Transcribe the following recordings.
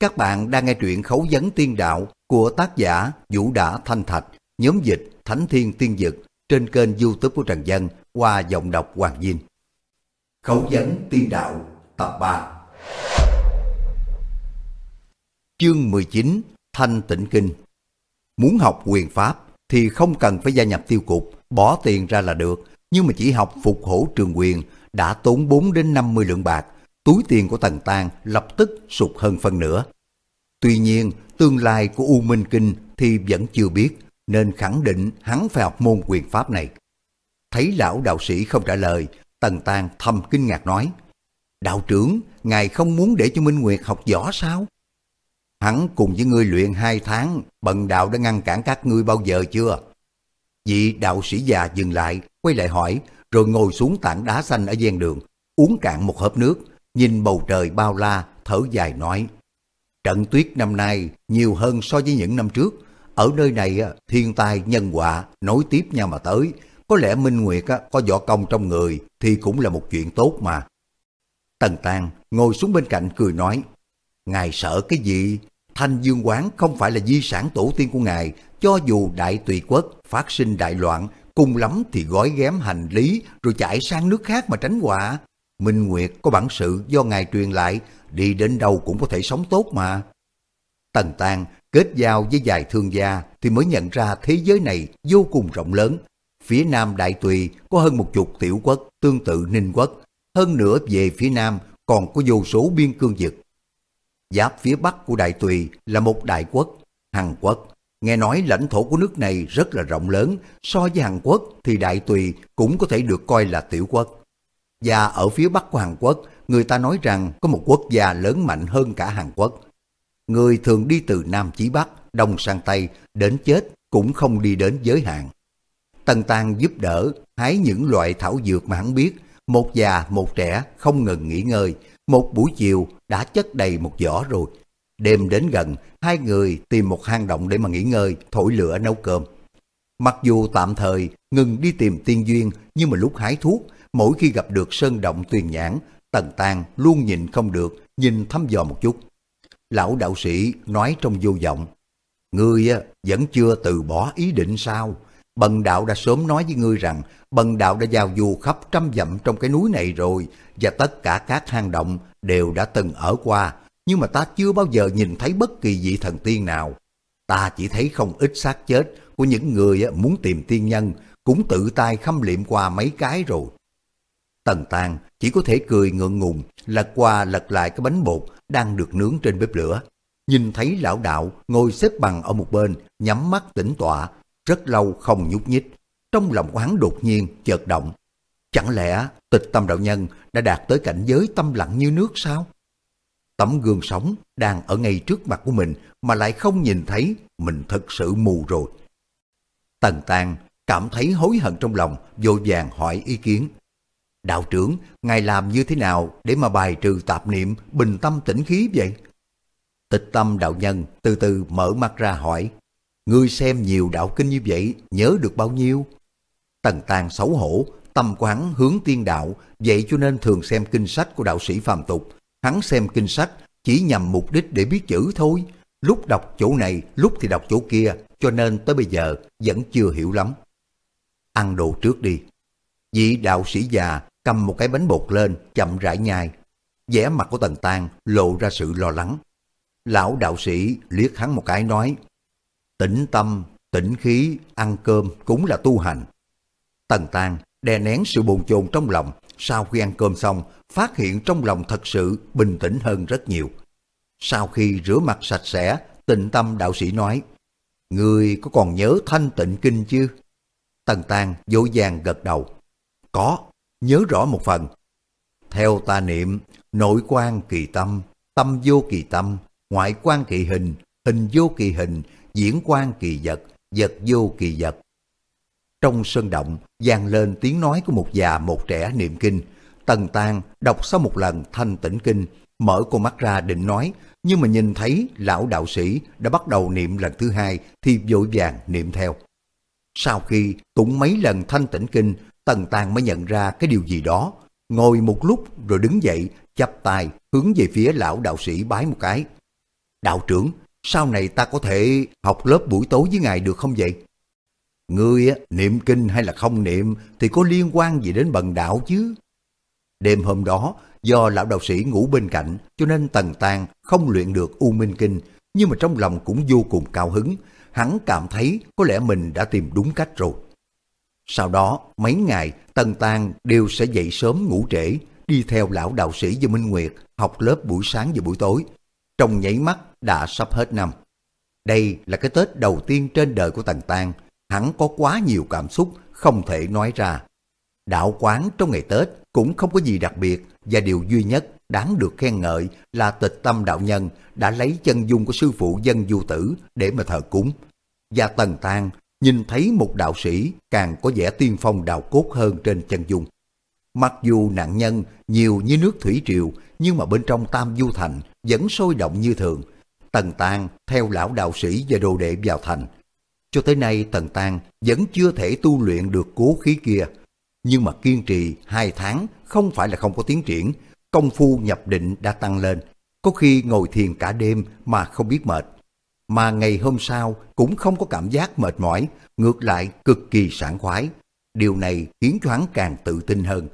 Các bạn đang nghe truyện Khấu Vấn Tiên Đạo của tác giả Vũ Đã Thanh Thạch, nhóm dịch Thánh Thiên Tiên Dực trên kênh youtube của Trần Dân qua giọng đọc Hoàng Dinh. Khấu Vấn Tiên Đạo tập 3 Chương 19 Thanh Tịnh Kinh Muốn học quyền pháp thì không cần phải gia nhập tiêu cục, bỏ tiền ra là được, nhưng mà chỉ học phục hổ trường quyền đã tốn 4 đến 50 lượng bạc, túi tiền của Tần Tang lập tức sụt hơn phân nửa. Tuy nhiên, tương lai của U Minh Kinh thì vẫn chưa biết, nên khẳng định hắn phải học môn quyền pháp này. Thấy lão đạo sĩ không trả lời, Tần Tang thầm kinh ngạc nói, Đạo trưởng, ngài không muốn để cho Minh Nguyệt học võ sao? Hắn cùng với ngươi luyện hai tháng, bần đạo đã ngăn cản các ngươi bao giờ chưa? Vị đạo sĩ già dừng lại, quay lại hỏi, rồi ngồi xuống tảng đá xanh ở gian đường, uống cạn một hớp nước, nhìn bầu trời bao la, thở dài nói. Trận tuyết năm nay nhiều hơn so với những năm trước. Ở nơi này à, thiên tai nhân họa nối tiếp nhau mà tới. Có lẽ Minh Nguyệt à, có võ công trong người thì cũng là một chuyện tốt mà. Tần Tàng ngồi xuống bên cạnh cười nói. Ngài sợ cái gì? Thanh Dương Quán không phải là di sản tổ tiên của ngài. Cho dù đại tùy quốc phát sinh đại loạn, cùng lắm thì gói ghém hành lý rồi chạy sang nước khác mà tránh họa. Minh Nguyệt có bản sự do ngài truyền lại, đi đến đâu cũng có thể sống tốt mà. Tần Tàng kết giao với vài thương gia thì mới nhận ra thế giới này vô cùng rộng lớn. Phía Nam Đại Tùy có hơn một chục tiểu quốc tương tự Ninh Quốc, hơn nữa về phía Nam còn có vô số biên cương vực. Giáp phía Bắc của Đại Tùy là một đại quốc, Hàn Quốc. Nghe nói lãnh thổ của nước này rất là rộng lớn, so với Hàn Quốc thì Đại Tùy cũng có thể được coi là tiểu quốc. Và ở phía bắc của Hàn Quốc, người ta nói rằng có một quốc gia lớn mạnh hơn cả Hàn Quốc. Người thường đi từ Nam chí Bắc, Đông sang Tây, đến chết cũng không đi đến giới hạn. Tần Tăng giúp đỡ, hái những loại thảo dược mà hắn biết, một già một trẻ không ngừng nghỉ ngơi, một buổi chiều đã chất đầy một giỏ rồi. Đêm đến gần, hai người tìm một hang động để mà nghỉ ngơi, thổi lửa nấu cơm. Mặc dù tạm thời ngừng đi tìm tiên duyên, nhưng mà lúc hái thuốc, mỗi khi gặp được sơn động tuyền nhãn, Tần Tàng luôn nhìn không được, nhìn thăm dò một chút. Lão đạo sĩ nói trong vô vọng, Ngươi vẫn chưa từ bỏ ý định sao? Bần đạo đã sớm nói với ngươi rằng bần đạo đã giao du khắp trăm dặm trong cái núi này rồi và tất cả các hang động đều đã từng ở qua, nhưng mà ta chưa bao giờ nhìn thấy bất kỳ vị thần tiên nào. Ta chỉ thấy không ít xác chết của những người muốn tìm tiên nhân, cũng tự tay khâm liệm qua mấy cái rồi. Tần Tàng chỉ có thể cười ngượng ngùng, lật qua lật lại cái bánh bột đang được nướng trên bếp lửa. Nhìn thấy lão đạo ngồi xếp bằng ở một bên, nhắm mắt tĩnh tọa, rất lâu không nhúc nhích. Trong lòng quán đột nhiên chợt động. Chẳng lẽ tịch tâm đạo nhân đã đạt tới cảnh giới tâm lặng như nước sao? Tấm gương sống đang ở ngay trước mặt của mình mà lại không nhìn thấy, mình thật sự mù rồi. Tần Tàng cảm thấy hối hận trong lòng, vội vàng hỏi ý kiến. Đạo trưởng, ngài làm như thế nào để mà bài trừ tạp niệm, bình tâm tĩnh khí vậy? Tịch tâm đạo nhân từ từ mở mắt ra hỏi, ngươi xem nhiều đạo kinh như vậy, nhớ được bao nhiêu? Tần tàng xấu hổ, tâm quán hướng tiên đạo, vậy cho nên thường xem kinh sách của đạo sĩ phàm tục. Hắn xem kinh sách chỉ nhằm mục đích để biết chữ thôi. Lúc đọc chỗ này, lúc thì đọc chỗ kia, cho nên tới bây giờ vẫn chưa hiểu lắm. Ăn đồ trước đi. Vị đạo sĩ già cầm một cái bánh bột lên, chậm rãi nhai. vẻ mặt của Tần Tang lộ ra sự lo lắng. Lão đạo sĩ liếc hắn một cái nói, tĩnh tâm, tĩnh khí, ăn cơm cũng là tu hành. Tần Tang đè nén sự bồn chồn trong lòng, sau khi ăn cơm xong, phát hiện trong lòng thật sự bình tĩnh hơn rất nhiều. Sau khi rửa mặt sạch sẽ, tịnh tâm đạo sĩ nói, Người có còn nhớ thanh tịnh kinh chứ? Tần Tang dỗ dàng gật đầu. Có, nhớ rõ một phần. Theo ta niệm, nội quan kỳ tâm, tâm vô kỳ tâm, ngoại quan kỳ hình, hình vô kỳ hình, diễn quan kỳ vật, vật vô kỳ vật. Trong sân động, vang lên tiếng nói của một già một trẻ niệm kinh. Tần Tang đọc sau một lần thanh tĩnh kinh, mở con mắt ra định nói, nhưng mà nhìn thấy lão đạo sĩ đã bắt đầu niệm lần thứ hai thì vội vàng niệm theo. Sau khi tụng mấy lần thanh tĩnh kinh, Tần Tàng mới nhận ra cái điều gì đó, ngồi một lúc rồi đứng dậy, chắp tay hướng về phía lão đạo sĩ bái một cái. Đạo trưởng, sau này ta có thể học lớp buổi tối với ngài được không vậy? Ngươi niệm kinh hay là không niệm thì có liên quan gì đến bần đạo chứ? Đêm hôm đó, do lão đạo sĩ ngủ bên cạnh cho nên Tần Tàng không luyện được U Minh Kinh, nhưng mà trong lòng cũng vô cùng cao hứng, hắn cảm thấy có lẽ mình đã tìm đúng cách rồi. Sau đó, mấy ngày, Tần Tàng đều sẽ dậy sớm ngủ trễ, đi theo lão đạo sĩ và Minh Nguyệt học lớp buổi sáng và buổi tối. Trong nháy mắt đã sắp hết năm. Đây là cái Tết đầu tiên trên đời của Tần Tàng, hắn có quá nhiều cảm xúc không thể nói ra. Đạo quán trong ngày Tết cũng không có gì đặc biệt và điều duy nhất đáng được khen ngợi là tịch tâm đạo nhân đã lấy chân dung của sư phụ dân du tử để mà thờ cúng. Và Tần Tàng nhìn thấy một đạo sĩ càng có vẻ tiên phong đạo cốt hơn trên chân dung. Mặc dù nạn nhân nhiều như nước thủy triều, nhưng mà bên trong Tam Du Thành vẫn sôi động như thường. Tần Tàng theo lão đạo sĩ và đồ đệ vào thành. Cho tới nay Tần Tàng vẫn chưa thể tu luyện được cố khí kia. Nhưng mà kiên trì hai tháng không phải là không có tiến triển. Công phu nhập định đã tăng lên. Có khi ngồi thiền cả đêm mà không biết mệt. Mà ngày hôm sau cũng không có cảm giác mệt mỏi, ngược lại cực kỳ sảng khoái. Điều này khiến cho hắn càng tự tin hơn.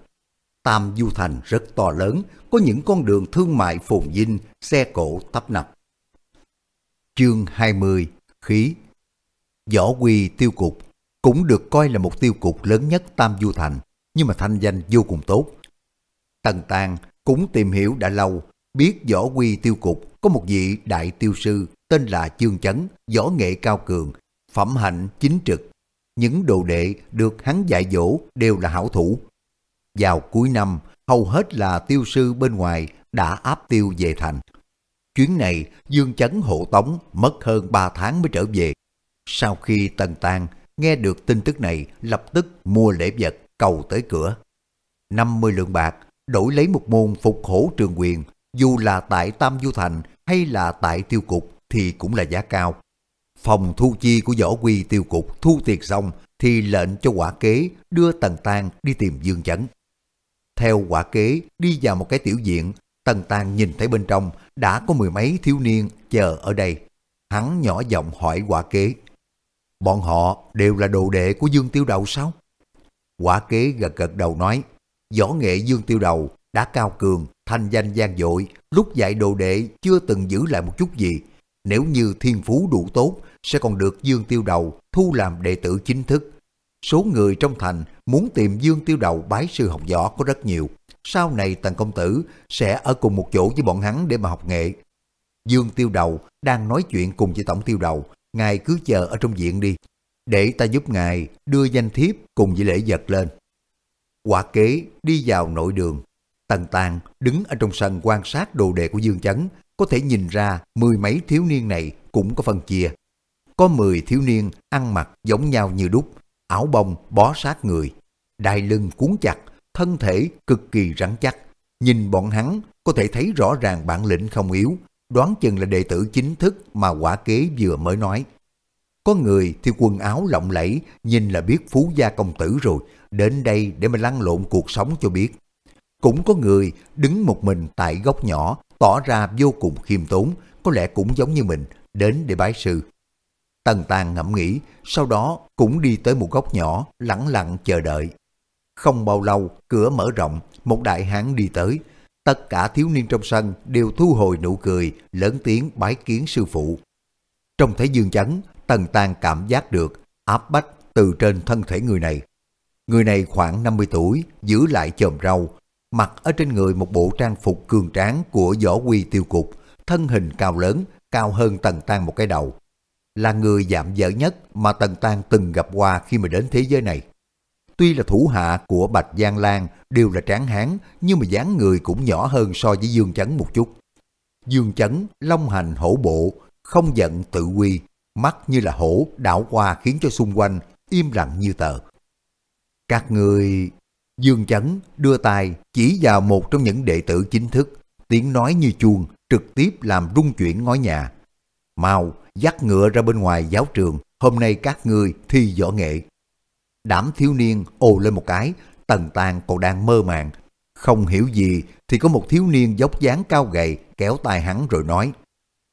Tam Du Thành rất to lớn, có những con đường thương mại phồn vinh, xe cộ tấp nập. Chương 20 Khí Võ Quy Tiêu Cục cũng được coi là một tiêu cục lớn nhất Tam Du Thành, nhưng mà thanh danh vô cùng tốt. Tần Tàng cũng tìm hiểu đã lâu, biết Võ Quy Tiêu Cục có một vị đại tiêu sư tên là Chương Chấn, võ nghệ cao cường, phẩm hạnh chính trực. Những đồ đệ được hắn dạy dỗ đều là hảo thủ, vào cuối năm, hầu hết là tiêu sư bên ngoài đã áp tiêu về thành. Chuyến này, Dương Chấn hộ tống mất hơn 3 tháng mới trở về. Sau khi tần tàng nghe được tin tức này, lập tức mua lễ vật cầu tới cửa. 50 lượng bạc, đổi lấy một môn phục hổ trường quyền, dù là tại Tam Du Thành hay là tại tiêu cục thì cũng là giá cao. Phòng thu chi của võ quy tiêu cục thu tiệc xong thì lệnh cho quả kế đưa Tần Tang đi tìm Dương Chấn. Theo quả kế đi vào một cái tiểu diện, Tần Tàng nhìn thấy bên trong đã có mười mấy thiếu niên chờ ở đây. Hắn nhỏ giọng hỏi quả kế. Bọn họ đều là đồ đệ của Dương Tiêu Đầu sao? Quả kế gật gật đầu nói, võ nghệ Dương Tiêu Đầu đã cao cường, thanh danh gian dội, lúc dạy đồ đệ chưa từng giữ lại một chút gì. Nếu như thiên phú đủ tốt, sẽ còn được Dương Tiêu Đầu thu làm đệ tử chính thức số người trong thành muốn tìm Dương Tiêu Đầu bái sư học võ có rất nhiều. Sau này Tần Công Tử sẽ ở cùng một chỗ với bọn hắn để mà học nghệ. Dương Tiêu Đầu đang nói chuyện cùng với Tổng Tiêu Đầu, ngài cứ chờ ở trong viện đi, để ta giúp ngài đưa danh thiếp cùng với lễ vật lên. Quả kế đi vào nội đường, Tần Tàng đứng ở trong sân quan sát đồ đệ của Dương Chấn, có thể nhìn ra mười mấy thiếu niên này cũng có phân chia. Có mười thiếu niên ăn mặc giống nhau như đúc, áo bông bó sát người, đai lưng cuốn chặt, thân thể cực kỳ rắn chắc. Nhìn bọn hắn có thể thấy rõ ràng bản lĩnh không yếu, đoán chừng là đệ tử chính thức mà quả kế vừa mới nói. Có người thì quần áo lộng lẫy, nhìn là biết phú gia công tử rồi, đến đây để mà lăn lộn cuộc sống cho biết. Cũng có người đứng một mình tại góc nhỏ, tỏ ra vô cùng khiêm tốn, có lẽ cũng giống như mình, đến để bái sư. Tần Tàng ngẫm nghĩ, sau đó cũng đi tới một góc nhỏ, lặng lặng chờ đợi. Không bao lâu, cửa mở rộng, một đại hán đi tới. Tất cả thiếu niên trong sân đều thu hồi nụ cười, lớn tiếng bái kiến sư phụ. Trong thế dương chấn, Tần Tàng cảm giác được áp bách từ trên thân thể người này. Người này khoảng 50 tuổi, giữ lại chòm râu, mặc ở trên người một bộ trang phục cường tráng của võ quy tiêu cục, thân hình cao lớn, cao hơn Tần Tàng một cái đầu là người giảm dở nhất mà Tần Tăng từng gặp qua khi mà đến thế giới này. Tuy là thủ hạ của Bạch Giang Lan đều là tráng hán, nhưng mà dáng người cũng nhỏ hơn so với Dương Chấn một chút. Dương Chấn, long hành hổ bộ, không giận tự quy, mắt như là hổ đảo qua khiến cho xung quanh im lặng như tờ. Các người... Dương Chấn đưa tay chỉ vào một trong những đệ tử chính thức, tiếng nói như chuông, trực tiếp làm rung chuyển ngói nhà. Mau, dắt ngựa ra bên ngoài giáo trường, hôm nay các ngươi thi võ nghệ. Đám thiếu niên ồ lên một cái, tần tàn còn đang mơ màng. Không hiểu gì thì có một thiếu niên dốc dáng cao gầy kéo tay hắn rồi nói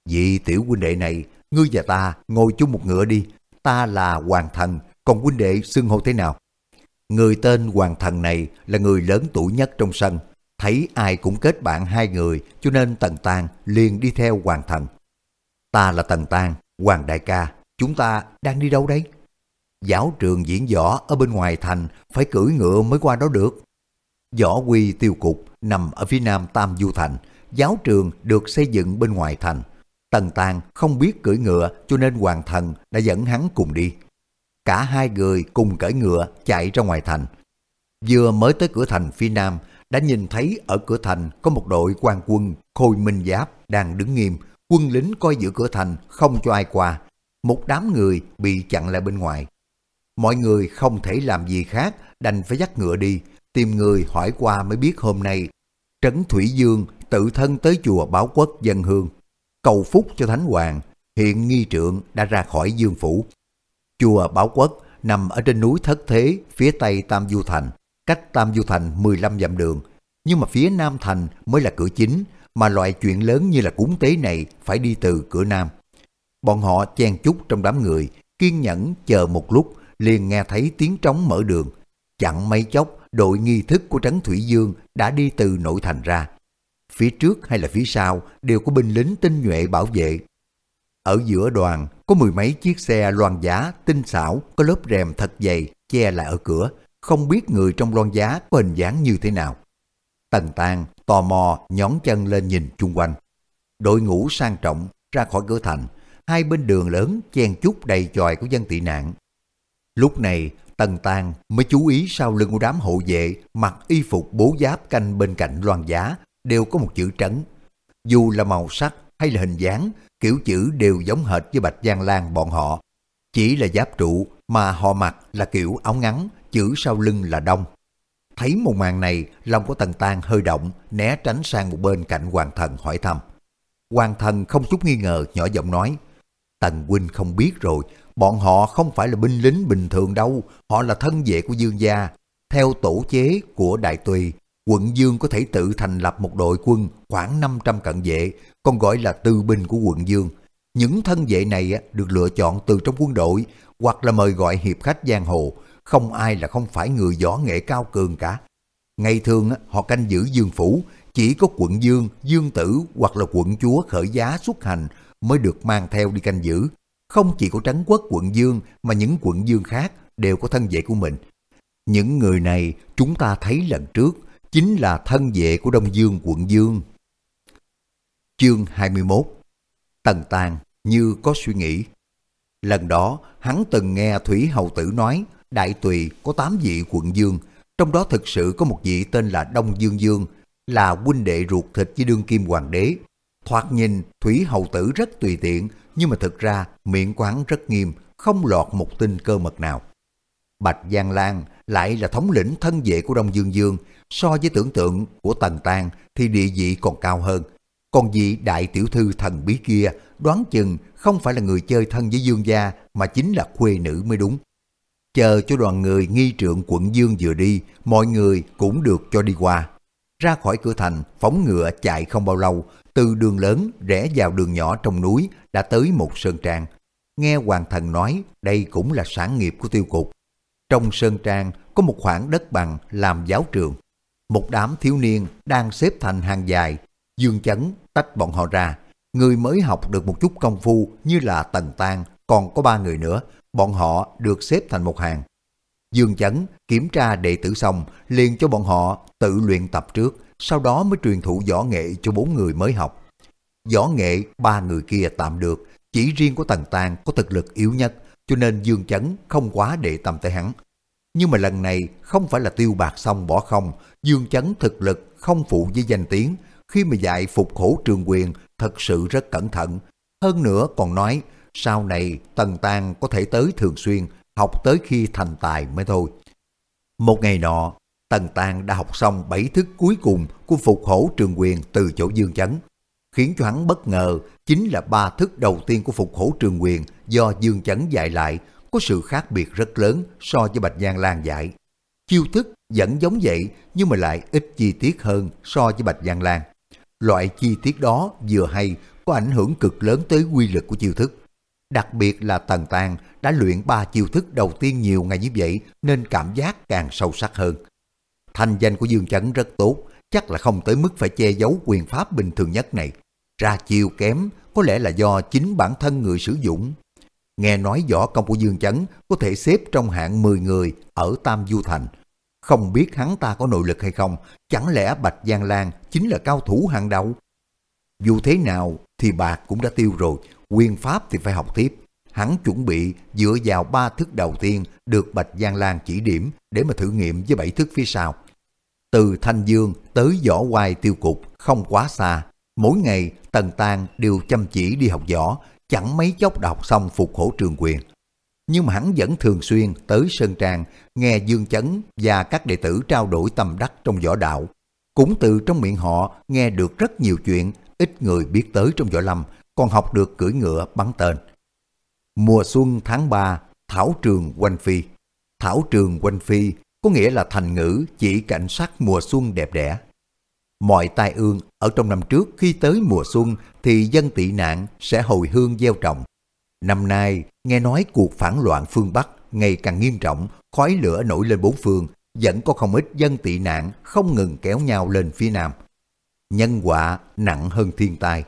Vị tiểu huynh đệ này, ngươi và ta ngồi chung một ngựa đi. Ta là Hoàng Thần, còn huynh đệ xưng hô thế nào? Người tên Hoàng Thần này là người lớn tuổi nhất trong sân. Thấy ai cũng kết bạn hai người cho nên Tần tàng liền đi theo Hoàng Thần. Ta là Tần tàng Hoàng Đại ca, chúng ta đang đi đâu đấy? Giáo trường diễn võ ở bên ngoài thành phải cưỡi ngựa mới qua đó được. Võ quy tiêu cục nằm ở phía nam Tam Du Thành, giáo trường được xây dựng bên ngoài thành. Tần Tàng không biết cưỡi ngựa cho nên Hoàng Thần đã dẫn hắn cùng đi. Cả hai người cùng cởi ngựa chạy ra ngoài thành. Vừa mới tới cửa thành phía nam đã nhìn thấy ở cửa thành có một đội quan quân khôi minh giáp đang đứng nghiêm, quân lính coi giữ cửa thành không cho ai qua. Một đám người bị chặn lại bên ngoài. Mọi người không thể làm gì khác đành phải dắt ngựa đi, tìm người hỏi qua mới biết hôm nay Trấn Thủy Dương tự thân tới chùa Báo Quốc dân hương, cầu phúc cho Thánh Hoàng, hiện nghi trượng đã ra khỏi dương phủ. Chùa Báo Quốc nằm ở trên núi Thất Thế, phía tây Tam Du Thành, cách Tam Du Thành 15 dặm đường. Nhưng mà phía Nam Thành mới là cửa chính, mà loại chuyện lớn như là cúng tế này phải đi từ cửa Nam. Bọn họ chen chúc trong đám người, kiên nhẫn chờ một lúc, liền nghe thấy tiếng trống mở đường. Chặn mấy chốc, đội nghi thức của Trấn Thủy Dương đã đi từ nội thành ra. Phía trước hay là phía sau đều có binh lính tinh nhuệ bảo vệ. Ở giữa đoàn có mười mấy chiếc xe loan giá tinh xảo có lớp rèm thật dày che lại ở cửa, không biết người trong loan giá có hình dáng như thế nào. Tần Tàng tò mò nhón chân lên nhìn chung quanh. Đội ngũ sang trọng ra khỏi cửa thành, hai bên đường lớn chen chúc đầy chòi của dân tị nạn. Lúc này Tần Tàng mới chú ý sau lưng của đám hộ vệ mặc y phục bố giáp canh bên cạnh loan giá đều có một chữ trấn. Dù là màu sắc hay là hình dáng, kiểu chữ đều giống hệt với Bạch Giang Lan bọn họ. Chỉ là giáp trụ mà họ mặc là kiểu áo ngắn, chữ sau lưng là đông. Thấy một màn này, lòng của Tần Tang hơi động, né tránh sang một bên cạnh Hoàng Thần hỏi thăm. Hoàng Thần không chút nghi ngờ, nhỏ giọng nói, Tần Huynh không biết rồi, bọn họ không phải là binh lính bình thường đâu, họ là thân vệ của Dương gia. Theo tổ chế của Đại Tùy, quận Dương có thể tự thành lập một đội quân khoảng 500 cận vệ, còn gọi là tư binh của quận Dương. Những thân vệ này được lựa chọn từ trong quân đội hoặc là mời gọi hiệp khách giang hồ, không ai là không phải người võ nghệ cao cường cả. Ngày thường họ canh giữ Dương Phủ, chỉ có quận Dương, Dương Tử hoặc là quận Chúa khởi giá xuất hành mới được mang theo đi canh giữ. Không chỉ có Trấn Quốc quận Dương mà những quận Dương khác đều có thân vệ của mình. Những người này chúng ta thấy lần trước chính là thân vệ của Đông Dương quận Dương. Chương 21 Tần Tàng như có suy nghĩ. Lần đó hắn từng nghe Thủy Hầu Tử nói Đại Tùy có 8 vị quận Dương, trong đó thực sự có một vị tên là Đông Dương Dương, là huynh đệ ruột thịt với đương kim hoàng đế. Thoạt nhìn Thủy Hầu Tử rất tùy tiện, nhưng mà thực ra miệng quán rất nghiêm, không lọt một tin cơ mật nào. Bạch Giang Lan lại là thống lĩnh thân vệ của Đông Dương Dương, so với tưởng tượng của Tần Tang thì địa vị còn cao hơn. Còn vị đại tiểu thư thần bí kia đoán chừng không phải là người chơi thân với Dương gia mà chính là khuê nữ mới đúng. Chờ cho đoàn người nghi trượng quận Dương vừa đi, mọi người cũng được cho đi qua. Ra khỏi cửa thành, phóng ngựa chạy không bao lâu, từ đường lớn rẽ vào đường nhỏ trong núi đã tới một sơn trang. Nghe hoàng thần nói đây cũng là sản nghiệp của tiêu cục. Trong sơn trang có một khoảng đất bằng làm giáo trường. Một đám thiếu niên đang xếp thành hàng dài, dương chấn tách bọn họ ra. Người mới học được một chút công phu như là tần tan, còn có ba người nữa, bọn họ được xếp thành một hàng. Dương chấn kiểm tra đệ tử xong liền cho bọn họ tự luyện tập trước, sau đó mới truyền thụ võ nghệ cho bốn người mới học. Võ nghệ ba người kia tạm được, chỉ riêng của Tần Tàng có thực lực yếu nhất, cho nên Dương Chấn không quá để tâm tới hắn. Nhưng mà lần này không phải là tiêu bạc xong bỏ không, Dương Chấn thực lực không phụ với danh tiếng, khi mà dạy phục khổ trường quyền thật sự rất cẩn thận. Hơn nữa còn nói, sau này Tần Tàng có thể tới thường xuyên, học tới khi thành tài mới thôi. Một ngày nọ, Tần Tàng đã học xong bảy thức cuối cùng của phục hổ trường quyền từ chỗ Dương Chấn. Khiến cho hắn bất ngờ chính là ba thức đầu tiên của phục hổ trường quyền do Dương Chấn dạy lại có sự khác biệt rất lớn so với Bạch Giang Lan dạy. Chiêu thức vẫn giống vậy nhưng mà lại ít chi tiết hơn so với Bạch Giang Lan. Loại chi tiết đó vừa hay có ảnh hưởng cực lớn tới quy lực của chiêu thức. Đặc biệt là Tần Tàng đã luyện ba chiêu thức đầu tiên nhiều ngày như vậy nên cảm giác càng sâu sắc hơn. Thành danh của Dương Chấn rất tốt, chắc là không tới mức phải che giấu quyền pháp bình thường nhất này. Ra chiêu kém có lẽ là do chính bản thân người sử dụng. Nghe nói võ công của Dương Chấn có thể xếp trong hạng 10 người ở Tam Du Thành. Không biết hắn ta có nội lực hay không, chẳng lẽ Bạch Giang Lan chính là cao thủ hàng đầu? Dù thế nào thì bạc cũng đã tiêu rồi, quyền pháp thì phải học tiếp. Hắn chuẩn bị dựa vào ba thức đầu tiên được Bạch Giang Lan chỉ điểm để mà thử nghiệm với bảy thức phía sau. Từ Thanh Dương tới Võ Hoài Tiêu Cục không quá xa. Mỗi ngày Tần Tàng đều chăm chỉ đi học võ, chẳng mấy chốc đọc xong phục hổ trường quyền. Nhưng mà hắn vẫn thường xuyên tới Sơn Trang nghe Dương Chấn và các đệ tử trao đổi tâm đắc trong võ đạo. Cũng từ trong miệng họ nghe được rất nhiều chuyện ít người biết tới trong võ lâm, còn học được cưỡi ngựa bắn tên. Mùa xuân tháng 3, Thảo Trường Quanh Phi Thảo Trường Quanh Phi có nghĩa là thành ngữ chỉ cảnh sắc mùa xuân đẹp đẽ. Mọi tai ương ở trong năm trước khi tới mùa xuân thì dân tị nạn sẽ hồi hương gieo trồng. Năm nay, nghe nói cuộc phản loạn phương Bắc ngày càng nghiêm trọng, khói lửa nổi lên bốn phương, vẫn có không ít dân tị nạn không ngừng kéo nhau lên phía Nam. Nhân quả nặng hơn thiên tai.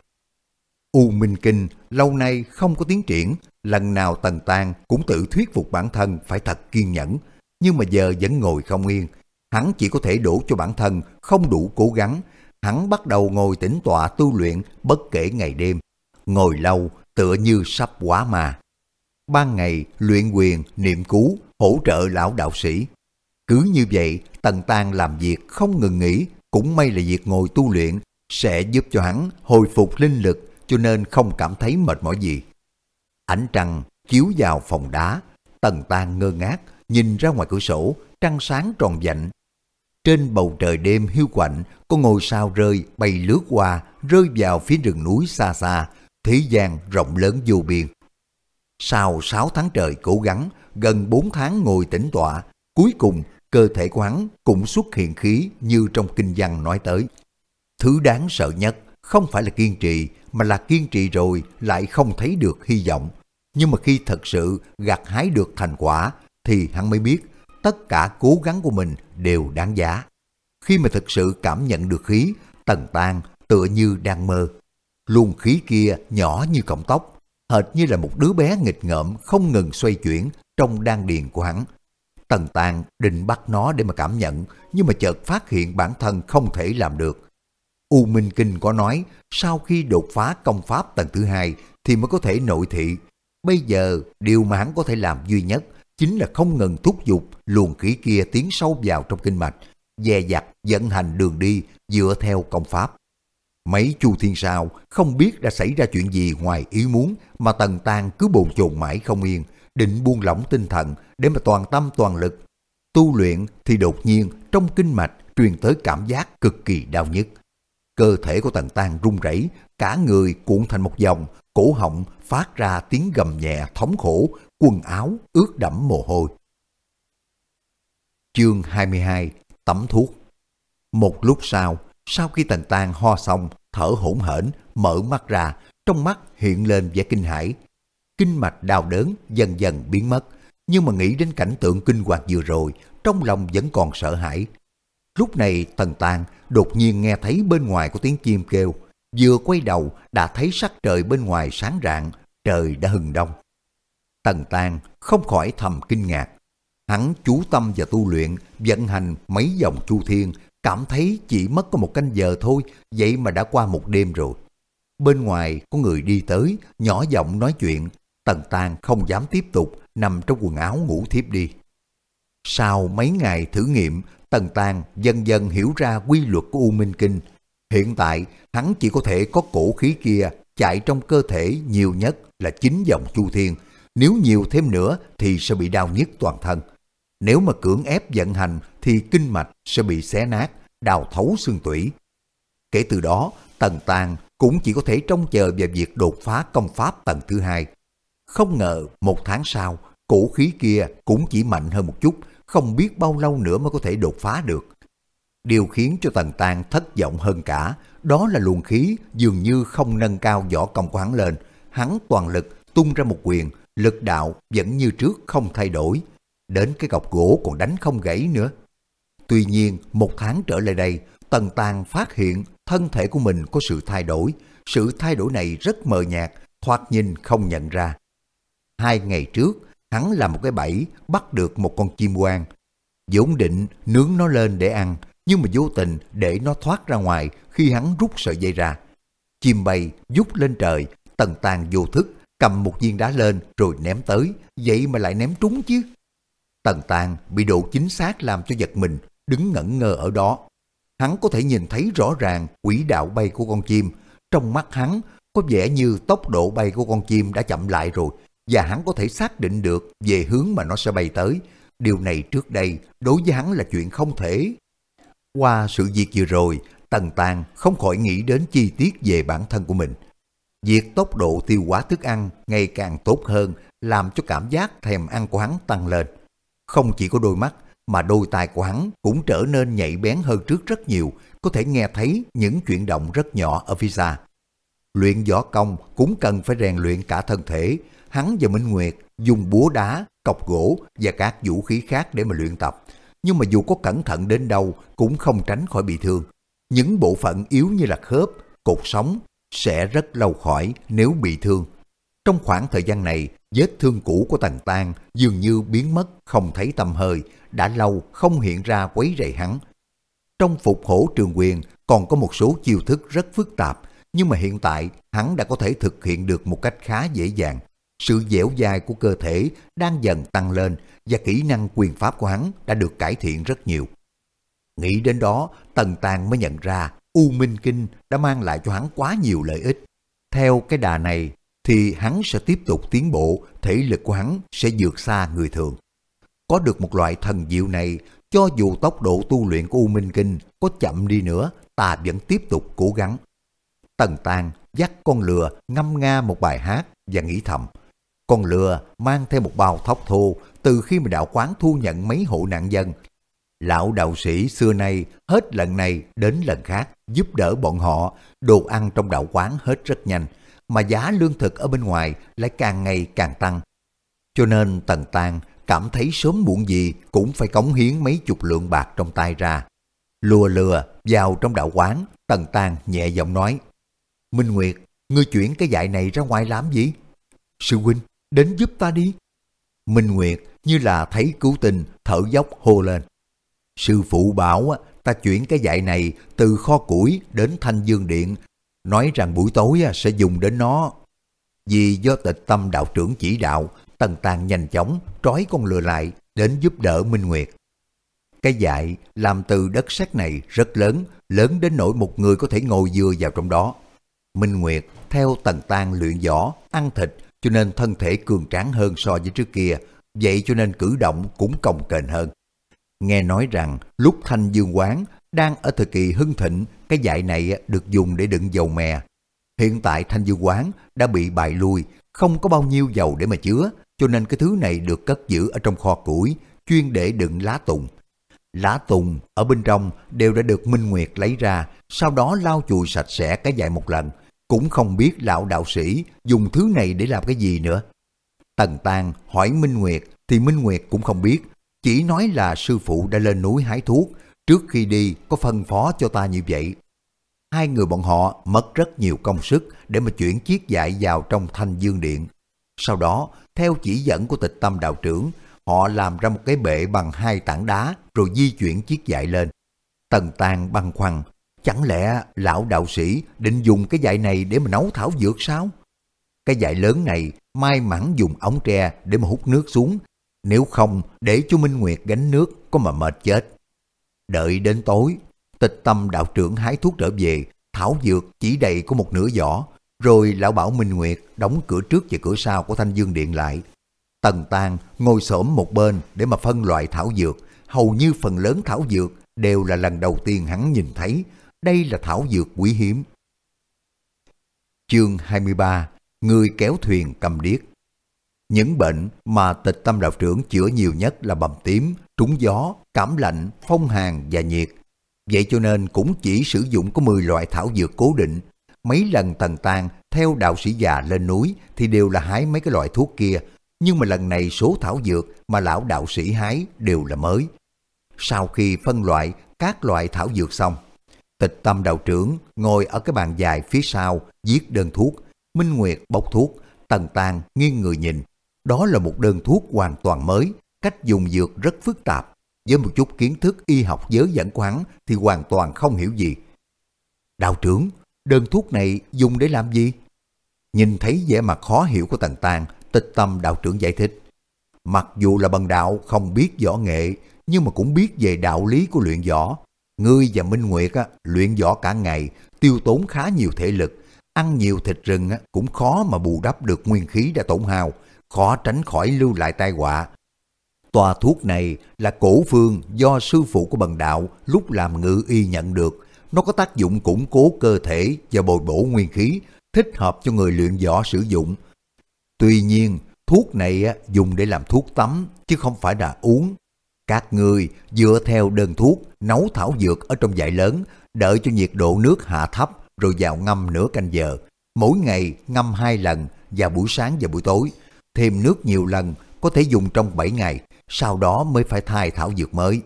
U Minh Kinh lâu nay không có tiến triển, lần nào Tần tàng cũng tự thuyết phục bản thân phải thật kiên nhẫn, nhưng mà giờ vẫn ngồi không yên. Hắn chỉ có thể đổ cho bản thân không đủ cố gắng. Hắn bắt đầu ngồi tĩnh tọa tu luyện bất kể ngày đêm. Ngồi lâu tựa như sắp quá mà. Ban ngày luyện quyền, niệm cú, hỗ trợ lão đạo sĩ. Cứ như vậy, Tần tàng làm việc không ngừng nghỉ, cũng may là việc ngồi tu luyện sẽ giúp cho hắn hồi phục linh lực cho nên không cảm thấy mệt mỏi gì. Ánh trăng chiếu vào phòng đá, Tần tàng ngơ ngác, nhìn ra ngoài cửa sổ, trăng sáng tròn vạnh. Trên bầu trời đêm hiu quạnh, có ngôi sao rơi bay lướt qua, rơi vào phía rừng núi xa xa, thế gian rộng lớn vô biên. Sau 6 tháng trời cố gắng, gần 4 tháng ngồi tĩnh tọa, cuối cùng cơ thể của hắn cũng xuất hiện khí như trong kinh văn nói tới. Thứ đáng sợ nhất không phải là kiên trì, mà là kiên trì rồi lại không thấy được hy vọng. Nhưng mà khi thật sự gặt hái được thành quả, thì hắn mới biết tất cả cố gắng của mình đều đáng giá. Khi mà thực sự cảm nhận được khí, tần tan tựa như đang mơ. Luồng khí kia nhỏ như cọng tóc, hệt như là một đứa bé nghịch ngợm không ngừng xoay chuyển trong đan điền của hắn. Tần tàng định bắt nó để mà cảm nhận, nhưng mà chợt phát hiện bản thân không thể làm được. U Minh Kinh có nói, sau khi đột phá công pháp tầng thứ hai thì mới có thể nội thị. Bây giờ, điều mà hắn có thể làm duy nhất chính là không ngừng thúc giục luồng khí kia tiến sâu vào trong kinh mạch, dè dặt dẫn hành đường đi dựa theo công pháp. Mấy chu thiên sao không biết đã xảy ra chuyện gì ngoài ý muốn mà tần tàng cứ bồn chồn mãi không yên, định buông lỏng tinh thần để mà toàn tâm toàn lực. Tu luyện thì đột nhiên trong kinh mạch truyền tới cảm giác cực kỳ đau nhức. Cơ thể của tần tàng run rẩy, cả người cuộn thành một vòng, cổ họng phát ra tiếng gầm nhẹ thống khổ, quần áo ướt đẫm mồ hôi. Chương 22 Tắm thuốc Một lúc sau, sau khi tần tan ho xong, thở hổn hển, mở mắt ra, trong mắt hiện lên vẻ kinh hãi. Kinh mạch đau đớn dần dần biến mất, nhưng mà nghĩ đến cảnh tượng kinh hoàng vừa rồi, trong lòng vẫn còn sợ hãi. Lúc này tần Tàng đột nhiên nghe thấy bên ngoài có tiếng chim kêu, vừa quay đầu đã thấy sắc trời bên ngoài sáng rạng, trời đã hừng đông. Tần tàng không khỏi thầm kinh ngạc. Hắn chú tâm và tu luyện, vận hành mấy dòng chu thiên, cảm thấy chỉ mất có một canh giờ thôi, vậy mà đã qua một đêm rồi. Bên ngoài có người đi tới, nhỏ giọng nói chuyện, Tần tàng không dám tiếp tục, nằm trong quần áo ngủ thiếp đi. Sau mấy ngày thử nghiệm, Tần tàng dần dần hiểu ra quy luật của U Minh Kinh. Hiện tại, hắn chỉ có thể có cổ khí kia chạy trong cơ thể nhiều nhất là chín dòng chu thiên, nếu nhiều thêm nữa thì sẽ bị đau nhức toàn thân. Nếu mà cưỡng ép vận hành thì kinh mạch sẽ bị xé nát, đào thấu xương tủy. Kể từ đó, Tần Tàng cũng chỉ có thể trông chờ về việc đột phá công pháp tầng thứ hai. Không ngờ một tháng sau, cổ khí kia cũng chỉ mạnh hơn một chút, không biết bao lâu nữa mới có thể đột phá được. Điều khiến cho Tần tàng thất vọng hơn cả, đó là luồng khí dường như không nâng cao võ công của hắn lên. Hắn toàn lực tung ra một quyền, lực đạo vẫn như trước không thay đổi. Đến cái gọc gỗ còn đánh không gãy nữa. Tuy nhiên, một tháng trở lại đây, Tần Tàng phát hiện thân thể của mình có sự thay đổi. Sự thay đổi này rất mờ nhạt, thoạt nhìn không nhận ra. Hai ngày trước, hắn làm một cái bẫy bắt được một con chim quang. vốn định nướng nó lên để ăn, nhưng mà vô tình để nó thoát ra ngoài khi hắn rút sợi dây ra. Chim bay rút lên trời, tần tàn vô thức, cầm một viên đá lên rồi ném tới, vậy mà lại ném trúng chứ. Tần tàn bị độ chính xác làm cho giật mình, đứng ngẩn ngơ ở đó. Hắn có thể nhìn thấy rõ ràng quỹ đạo bay của con chim, trong mắt hắn có vẻ như tốc độ bay của con chim đã chậm lại rồi, và hắn có thể xác định được về hướng mà nó sẽ bay tới. Điều này trước đây đối với hắn là chuyện không thể. Qua sự việc vừa rồi, Tần Tàng không khỏi nghĩ đến chi tiết về bản thân của mình. Việc tốc độ tiêu hóa thức ăn ngày càng tốt hơn làm cho cảm giác thèm ăn của hắn tăng lên. Không chỉ có đôi mắt mà đôi tai của hắn cũng trở nên nhạy bén hơn trước rất nhiều, có thể nghe thấy những chuyển động rất nhỏ ở phía xa. Luyện võ công cũng cần phải rèn luyện cả thân thể, hắn và Minh Nguyệt dùng búa đá, cọc gỗ và các vũ khí khác để mà luyện tập. Nhưng mà dù có cẩn thận đến đâu cũng không tránh khỏi bị thương. Những bộ phận yếu như là khớp, cột sống sẽ rất lâu khỏi nếu bị thương. Trong khoảng thời gian này, vết thương cũ của Tần Tan dường như biến mất không thấy tâm hơi, đã lâu không hiện ra quấy rầy hắn. Trong phục hổ trường quyền còn có một số chiêu thức rất phức tạp, nhưng mà hiện tại hắn đã có thể thực hiện được một cách khá dễ dàng. Sự dẻo dai của cơ thể đang dần tăng lên và kỹ năng quyền pháp của hắn đã được cải thiện rất nhiều. Nghĩ đến đó, Tần Tàng mới nhận ra U Minh Kinh đã mang lại cho hắn quá nhiều lợi ích. Theo cái đà này thì hắn sẽ tiếp tục tiến bộ, thể lực của hắn sẽ vượt xa người thường. Có được một loại thần diệu này, cho dù tốc độ tu luyện của U Minh Kinh có chậm đi nữa, ta vẫn tiếp tục cố gắng. Tần Tàng dắt con lừa ngâm nga một bài hát và nghĩ thầm. Con lừa mang theo một bao thóc thô từ khi mà đạo quán thu nhận mấy hộ nạn dân. Lão đạo sĩ xưa nay hết lần này đến lần khác giúp đỡ bọn họ, đồ ăn trong đạo quán hết rất nhanh, mà giá lương thực ở bên ngoài lại càng ngày càng tăng. Cho nên Tần Tàng cảm thấy sớm muộn gì cũng phải cống hiến mấy chục lượng bạc trong tay ra. Lùa lừa vào trong đạo quán, Tần Tàng nhẹ giọng nói, Minh Nguyệt, ngươi chuyển cái dạy này ra ngoài làm gì? Sư huynh, đến giúp ta đi. Minh Nguyệt như là thấy cứu tình, thở dốc hô lên. Sư phụ bảo ta chuyển cái dạy này từ kho củi đến thanh dương điện, nói rằng buổi tối sẽ dùng đến nó. Vì do tịch tâm đạo trưởng chỉ đạo, Tần Tàng nhanh chóng trói con lừa lại đến giúp đỡ Minh Nguyệt. Cái dại làm từ đất sét này rất lớn, lớn đến nỗi một người có thể ngồi dừa vào trong đó. Minh Nguyệt theo Tần Tàng luyện võ, ăn thịt cho nên thân thể cường tráng hơn so với trước kia, vậy cho nên cử động cũng cồng kềnh hơn. Nghe nói rằng lúc Thanh Dương Quán đang ở thời kỳ hưng thịnh, cái dại này được dùng để đựng dầu mè. Hiện tại Thanh Dương Quán đã bị bại lui, không có bao nhiêu dầu để mà chứa, cho nên cái thứ này được cất giữ ở trong kho củi, chuyên để đựng lá tùng. Lá tùng ở bên trong đều đã được Minh Nguyệt lấy ra, sau đó lau chùi sạch sẽ cái dại một lần, cũng không biết lão đạo sĩ dùng thứ này để làm cái gì nữa. Tần Tàng hỏi Minh Nguyệt thì Minh Nguyệt cũng không biết, chỉ nói là sư phụ đã lên núi hái thuốc, trước khi đi có phân phó cho ta như vậy. Hai người bọn họ mất rất nhiều công sức để mà chuyển chiếc dại vào trong thanh dương điện. Sau đó, theo chỉ dẫn của tịch tâm đạo trưởng, họ làm ra một cái bệ bằng hai tảng đá rồi di chuyển chiếc dại lên. Tần Tàng băn khoăn, chẳng lẽ lão đạo sĩ định dùng cái dại này để mà nấu thảo dược sao? Cái dại lớn này may mắn dùng ống tre để mà hút nước xuống, nếu không để cho Minh Nguyệt gánh nước có mà mệt chết. Đợi đến tối, tịch tâm đạo trưởng hái thuốc trở về, thảo dược chỉ đầy có một nửa giỏ rồi lão bảo Minh Nguyệt đóng cửa trước và cửa sau của Thanh Dương Điện lại. Tần Tàng ngồi xổm một bên để mà phân loại thảo dược, hầu như phần lớn thảo dược đều là lần đầu tiên hắn nhìn thấy, đây là thảo dược quý hiếm. Chương 23 Người kéo thuyền cầm điếc Những bệnh mà tịch tâm đạo trưởng chữa nhiều nhất là bầm tím, trúng gió, cảm lạnh, phong hàn và nhiệt. Vậy cho nên cũng chỉ sử dụng có 10 loại thảo dược cố định. Mấy lần tần tan theo đạo sĩ già lên núi thì đều là hái mấy cái loại thuốc kia. Nhưng mà lần này số thảo dược mà lão đạo sĩ hái đều là mới. Sau khi phân loại các loại thảo dược xong, tịch tâm đạo trưởng ngồi ở cái bàn dài phía sau viết đơn thuốc. Minh Nguyệt bốc thuốc, tần Tàng nghiêng người nhìn. Đó là một đơn thuốc hoàn toàn mới, cách dùng dược rất phức tạp với một chút kiến thức y học giới dẫn của hắn thì hoàn toàn không hiểu gì. Đạo trưởng, đơn thuốc này dùng để làm gì? Nhìn thấy vẻ mặt khó hiểu của Tần Tàng, tịch tâm đạo trưởng giải thích. Mặc dù là bần đạo không biết võ nghệ, nhưng mà cũng biết về đạo lý của luyện võ. Ngươi và Minh Nguyệt á, luyện võ cả ngày, tiêu tốn khá nhiều thể lực. Ăn nhiều thịt rừng cũng khó mà bù đắp được nguyên khí đã tổn hao, khó tránh khỏi lưu lại tai họa. Tòa thuốc này là cổ phương do sư phụ của bần đạo lúc làm ngự y nhận được. Nó có tác dụng củng cố cơ thể và bồi bổ nguyên khí, thích hợp cho người luyện võ sử dụng. Tuy nhiên, thuốc này dùng để làm thuốc tắm, chứ không phải là uống. Các người dựa theo đơn thuốc nấu thảo dược ở trong dại lớn, đợi cho nhiệt độ nước hạ thấp rồi vào ngâm nửa canh giờ. Mỗi ngày ngâm hai lần vào buổi sáng và buổi tối. Thêm nước nhiều lần có thể dùng trong 7 ngày sau đó mới phải thay thảo dược mới.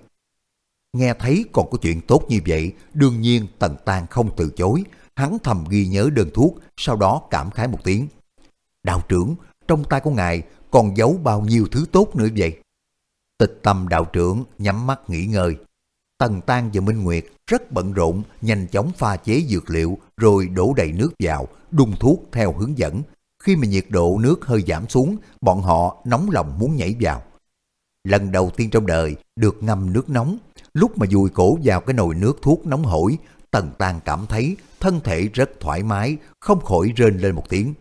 Nghe thấy còn có chuyện tốt như vậy, đương nhiên Tần Tàng không từ chối, hắn thầm ghi nhớ đơn thuốc, sau đó cảm khái một tiếng. Đạo trưởng, trong tay của ngài còn giấu bao nhiêu thứ tốt nữa vậy? Tịch tâm đạo trưởng nhắm mắt nghỉ ngơi. Tần Tăng và Minh Nguyệt rất bận rộn, nhanh chóng pha chế dược liệu rồi đổ đầy nước vào, đun thuốc theo hướng dẫn. Khi mà nhiệt độ nước hơi giảm xuống, bọn họ nóng lòng muốn nhảy vào lần đầu tiên trong đời được ngâm nước nóng. Lúc mà dùi cổ vào cái nồi nước thuốc nóng hổi, Tần Tàn cảm thấy thân thể rất thoải mái, không khỏi rên lên một tiếng.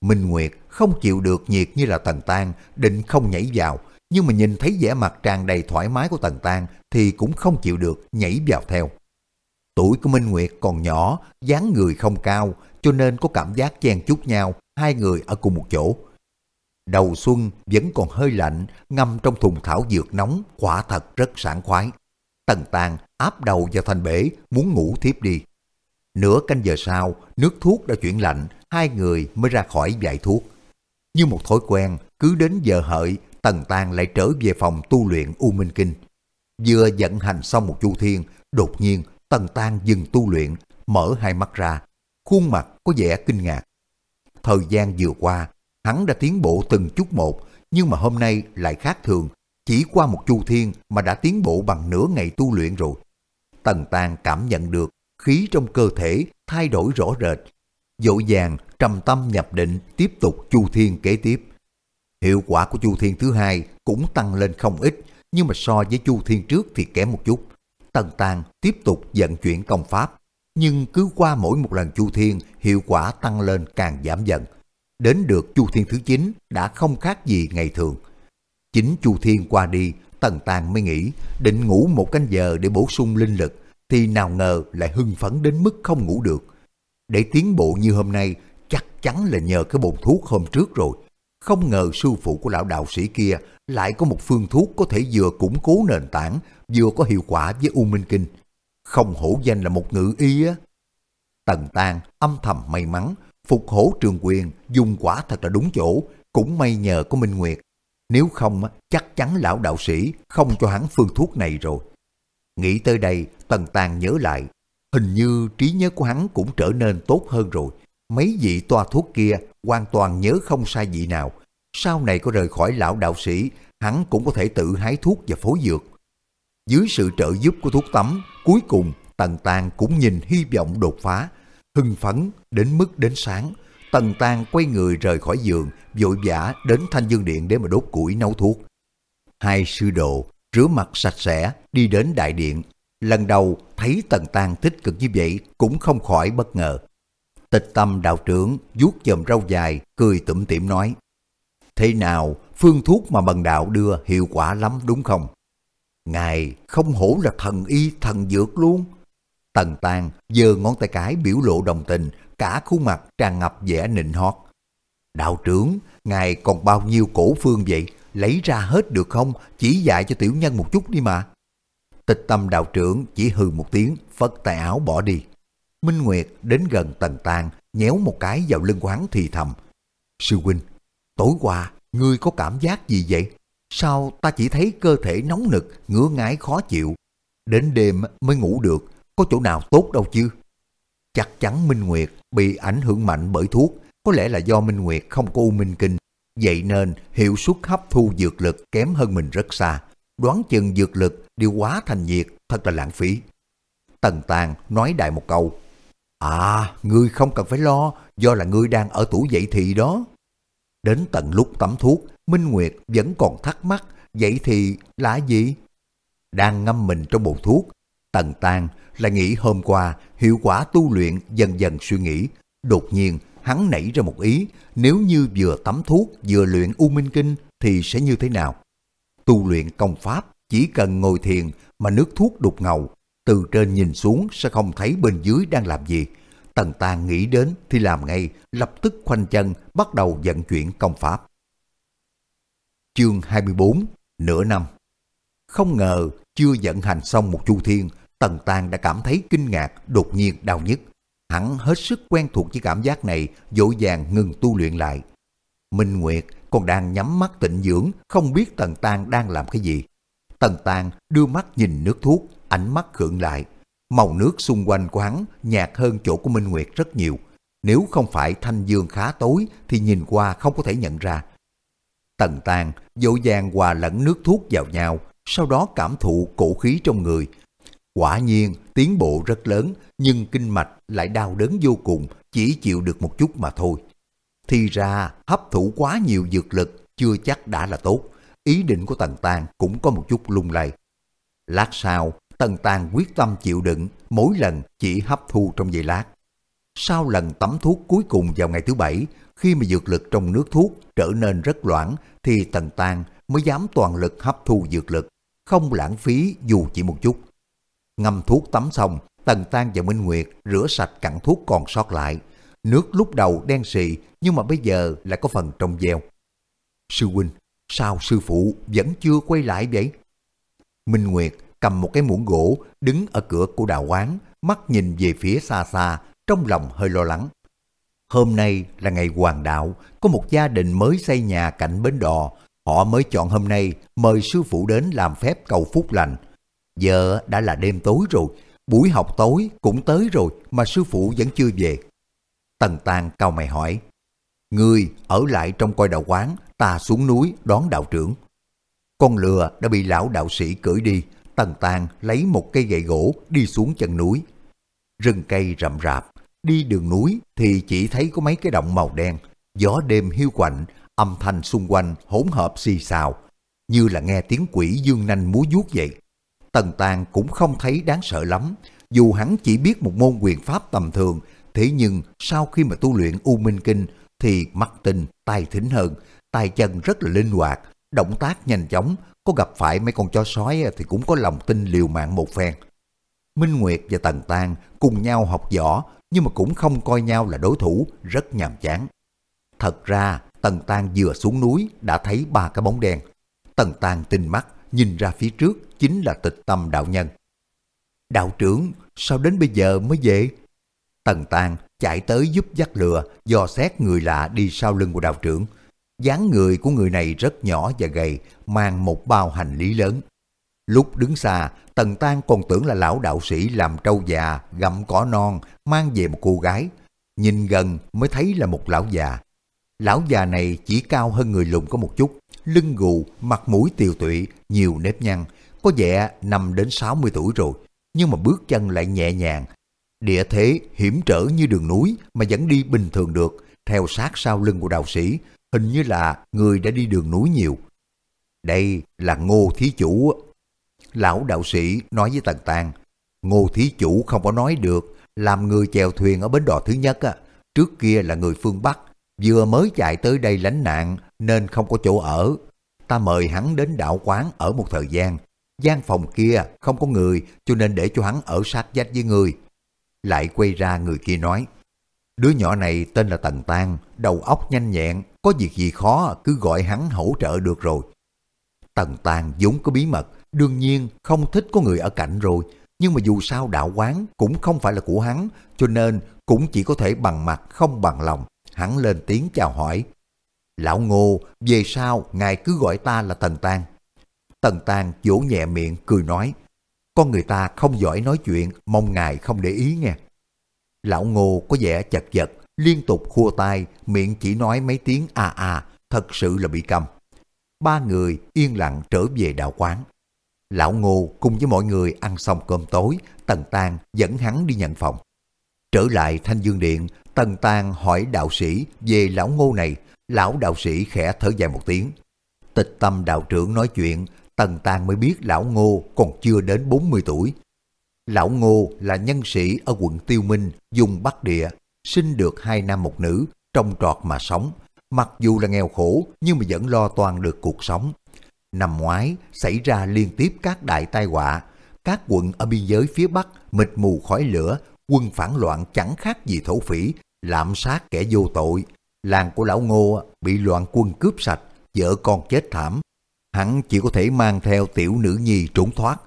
Minh Nguyệt không chịu được nhiệt như là Tần Tan, định không nhảy vào, nhưng mà nhìn thấy vẻ mặt tràn đầy thoải mái của Tần Tan thì cũng không chịu được nhảy vào theo. Tuổi của Minh Nguyệt còn nhỏ, dáng người không cao, cho nên có cảm giác chen chúc nhau, hai người ở cùng một chỗ. Đầu xuân vẫn còn hơi lạnh, ngâm trong thùng thảo dược nóng, quả thật rất sảng khoái. Tần Tàng áp đầu vào thành bể, muốn ngủ thiếp đi. Nửa canh giờ sau, nước thuốc đã chuyển lạnh, hai người mới ra khỏi giải thuốc. Như một thói quen, cứ đến giờ hợi, Tần Tàng lại trở về phòng tu luyện U Minh Kinh. Vừa vận hành xong một chu thiên, đột nhiên Tần Tan dừng tu luyện, mở hai mắt ra, khuôn mặt có vẻ kinh ngạc. Thời gian vừa qua, Hắn đã tiến bộ từng chút một, nhưng mà hôm nay lại khác thường. Chỉ qua một chu thiên mà đã tiến bộ bằng nửa ngày tu luyện rồi. Tần Tàn cảm nhận được khí trong cơ thể thay đổi rõ rệt. Dội vàng, trầm tâm nhập định tiếp tục chu thiên kế tiếp. Hiệu quả của chu thiên thứ hai cũng tăng lên không ít, nhưng mà so với chu thiên trước thì kém một chút. Tần Tàng tiếp tục vận chuyển công pháp, nhưng cứ qua mỗi một lần chu thiên, hiệu quả tăng lên càng giảm dần. Đến được Chu Thiên thứ 9 đã không khác gì ngày thường. Chính Chu Thiên qua đi, Tần Tàng mới nghĩ định ngủ một canh giờ để bổ sung linh lực, thì nào ngờ lại hưng phấn đến mức không ngủ được. Để tiến bộ như hôm nay, chắc chắn là nhờ cái bồn thuốc hôm trước rồi. Không ngờ sư phụ của lão đạo sĩ kia lại có một phương thuốc có thể vừa củng cố nền tảng, vừa có hiệu quả với U Minh Kinh. Không hổ danh là một ngự y á. Tần tàng âm thầm may mắn, Phục hổ trường quyền dùng quả thật là đúng chỗ, cũng may nhờ có Minh Nguyệt. Nếu không, chắc chắn lão đạo sĩ không cho hắn phương thuốc này rồi. Nghĩ tới đây, Tần tàng nhớ lại, hình như trí nhớ của hắn cũng trở nên tốt hơn rồi. Mấy vị toa thuốc kia hoàn toàn nhớ không sai vị nào. Sau này có rời khỏi lão đạo sĩ, hắn cũng có thể tự hái thuốc và phối dược. Dưới sự trợ giúp của thuốc tắm, cuối cùng Tần Tàng cũng nhìn hy vọng đột phá, hưng phấn đến mức đến sáng. Tần Tàng quay người rời khỏi giường, vội vã đến Thanh Dương Điện để mà đốt củi nấu thuốc. Hai sư đồ rửa mặt sạch sẽ đi đến đại điện. Lần đầu thấy Tần Tàng tích cực như vậy cũng không khỏi bất ngờ. Tịch tâm đạo trưởng vuốt chòm râu dài, cười tủm tỉm nói. Thế nào, phương thuốc mà bần đạo đưa hiệu quả lắm đúng không? Ngài không hổ là thần y thần dược luôn. Tần Tàn giơ ngón tay cái biểu lộ đồng tình, cả khuôn mặt tràn ngập vẻ nịnh hót. Đạo trưởng, ngài còn bao nhiêu cổ phương vậy? Lấy ra hết được không? Chỉ dạy cho tiểu nhân một chút đi mà. Tịch tâm đạo trưởng chỉ hừ một tiếng, phất tay áo bỏ đi. Minh Nguyệt đến gần Tần Tàng, nhéo một cái vào lưng quán thì thầm. Sư huynh, tối qua, ngươi có cảm giác gì vậy? Sao ta chỉ thấy cơ thể nóng nực, ngứa ngái khó chịu? Đến đêm mới ngủ được, có chỗ nào tốt đâu chứ? Chắc chắn Minh Nguyệt bị ảnh hưởng mạnh bởi thuốc, có lẽ là do Minh Nguyệt không có u minh kinh, vậy nên hiệu suất hấp thu dược lực kém hơn mình rất xa. Đoán chừng dược lực điều hóa thành nhiệt thật là lãng phí. Tần Tàng nói đại một câu, À, ngươi không cần phải lo, do là ngươi đang ở tuổi dậy thì đó. Đến tận lúc tắm thuốc, Minh Nguyệt vẫn còn thắc mắc, vậy thì là gì? Đang ngâm mình trong bồn thuốc, Tần Tàng là nghĩ hôm qua hiệu quả tu luyện dần dần suy nghĩ. Đột nhiên hắn nảy ra một ý, nếu như vừa tắm thuốc vừa luyện U Minh Kinh thì sẽ như thế nào? Tu luyện công pháp chỉ cần ngồi thiền mà nước thuốc đục ngầu, từ trên nhìn xuống sẽ không thấy bên dưới đang làm gì. Tần Tàng nghĩ đến thì làm ngay, lập tức khoanh chân bắt đầu vận chuyển công pháp. Chương 24 Nửa năm Không ngờ chưa vận hành xong một chu thiên, Tần Tàng đã cảm thấy kinh ngạc, đột nhiên đau nhức. Hắn hết sức quen thuộc với cảm giác này, dỗ dàng ngừng tu luyện lại. Minh Nguyệt còn đang nhắm mắt tịnh dưỡng, không biết Tần Tàng đang làm cái gì. Tần Tàng đưa mắt nhìn nước thuốc, ánh mắt khượng lại. Màu nước xung quanh của hắn nhạt hơn chỗ của Minh Nguyệt rất nhiều. Nếu không phải thanh dương khá tối thì nhìn qua không có thể nhận ra. Tần Tàng dỗ dàng hòa lẫn nước thuốc vào nhau, sau đó cảm thụ cổ khí trong người. Quả nhiên tiến bộ rất lớn nhưng kinh mạch lại đau đớn vô cùng, chỉ chịu được một chút mà thôi. Thì ra hấp thụ quá nhiều dược lực chưa chắc đã là tốt. Ý định của Tần Tàng cũng có một chút lung lay. Lát sau, Tần Tàng quyết tâm chịu đựng, mỗi lần chỉ hấp thu trong giây lát. Sau lần tắm thuốc cuối cùng vào ngày thứ bảy, khi mà dược lực trong nước thuốc trở nên rất loãng, thì Tần Tàng mới dám toàn lực hấp thu dược lực, không lãng phí dù chỉ một chút. Ngâm thuốc tắm xong, Tần Tàng và Minh Nguyệt rửa sạch cặn thuốc còn sót lại. Nước lúc đầu đen xì, nhưng mà bây giờ lại có phần trong veo. Sư huynh, sao sư phụ vẫn chưa quay lại vậy? Minh Nguyệt cầm một cái muỗng gỗ đứng ở cửa của đạo quán, mắt nhìn về phía xa xa, trong lòng hơi lo lắng. Hôm nay là ngày hoàng đạo, có một gia đình mới xây nhà cạnh bến đò. Họ mới chọn hôm nay mời sư phụ đến làm phép cầu phúc lành. Giờ đã là đêm tối rồi, buổi học tối cũng tới rồi mà sư phụ vẫn chưa về. Tần Tàng cao mày hỏi, người ở lại trong coi đạo quán, ta xuống núi đón đạo trưởng. Con lừa đã bị lão đạo sĩ cưỡi đi, Tần Tàng lấy một cây gậy gỗ đi xuống chân núi. Rừng cây rậm rạp, đi đường núi thì chỉ thấy có mấy cái động màu đen, gió đêm hiu quạnh, âm thanh xung quanh hỗn hợp xì xào, như là nghe tiếng quỷ dương nanh múa vuốt vậy. Tần Tàng cũng không thấy đáng sợ lắm, dù hắn chỉ biết một môn quyền pháp tầm thường, thế nhưng sau khi mà tu luyện U Minh Kinh thì mắt tinh, tay thính hơn, tay chân rất là linh hoạt, động tác nhanh chóng, có gặp phải mấy con chó sói thì cũng có lòng tin liều mạng một phen. Minh Nguyệt và Tần Tang cùng nhau học võ nhưng mà cũng không coi nhau là đối thủ, rất nhàm chán. Thật ra, Tần Tang vừa xuống núi đã thấy ba cái bóng đen. Tần Tang tinh mắt, nhìn ra phía trước chính là tịch tâm đạo nhân. Đạo trưởng, sao đến bây giờ mới về? Tần Tang chạy tới giúp dắt lừa, dò xét người lạ đi sau lưng của đạo trưởng dáng người của người này rất nhỏ và gầy, mang một bao hành lý lớn. Lúc đứng xa, Tần Tan còn tưởng là lão đạo sĩ làm trâu già, gặm cỏ non, mang về một cô gái. Nhìn gần mới thấy là một lão già. Lão già này chỉ cao hơn người lùn có một chút, lưng gù, mặt mũi tiều tụy, nhiều nếp nhăn, có vẻ năm đến 60 tuổi rồi, nhưng mà bước chân lại nhẹ nhàng. Địa thế hiểm trở như đường núi mà vẫn đi bình thường được, theo sát sau lưng của đạo sĩ, hình như là người đã đi đường núi nhiều. Đây là ngô thí chủ. Lão đạo sĩ nói với Tần Tàng, ngô thí chủ không có nói được, làm người chèo thuyền ở bến đò thứ nhất, á, trước kia là người phương Bắc, vừa mới chạy tới đây lánh nạn nên không có chỗ ở. Ta mời hắn đến đạo quán ở một thời gian, gian phòng kia không có người cho nên để cho hắn ở sát dách với người. Lại quay ra người kia nói, Đứa nhỏ này tên là Tần Tan, đầu óc nhanh nhẹn, có việc gì khó cứ gọi hắn hỗ trợ được rồi. Tần Tan vốn có bí mật, đương nhiên không thích có người ở cạnh rồi, nhưng mà dù sao đạo quán cũng không phải là của hắn, cho nên cũng chỉ có thể bằng mặt không bằng lòng. Hắn lên tiếng chào hỏi. Lão Ngô, về sau ngài cứ gọi ta là Tần Tang. Tần Tang vỗ nhẹ miệng cười nói, con người ta không giỏi nói chuyện, mong ngài không để ý nghe. Lão Ngô có vẻ chật vật, liên tục khua tay, miệng chỉ nói mấy tiếng a a, thật sự là bị câm. Ba người yên lặng trở về đạo quán. Lão Ngô cùng với mọi người ăn xong cơm tối, Tần Tàng dẫn hắn đi nhận phòng. Trở lại Thanh Dương Điện, Tần Tàng hỏi đạo sĩ về lão Ngô này, lão đạo sĩ khẽ thở dài một tiếng. Tịch tâm đạo trưởng nói chuyện, Tần Tàng mới biết lão Ngô còn chưa đến 40 tuổi. Lão Ngô là nhân sĩ ở quận Tiêu Minh, dùng Bắc Địa, sinh được hai nam một nữ, trong trọt mà sống. Mặc dù là nghèo khổ nhưng mà vẫn lo toàn được cuộc sống. Năm ngoái xảy ra liên tiếp các đại tai họa, các quận ở biên giới phía Bắc mịt mù khói lửa, quân phản loạn chẳng khác gì thổ phỉ, lạm sát kẻ vô tội. Làng của lão Ngô bị loạn quân cướp sạch, vợ con chết thảm. Hắn chỉ có thể mang theo tiểu nữ nhi trốn thoát.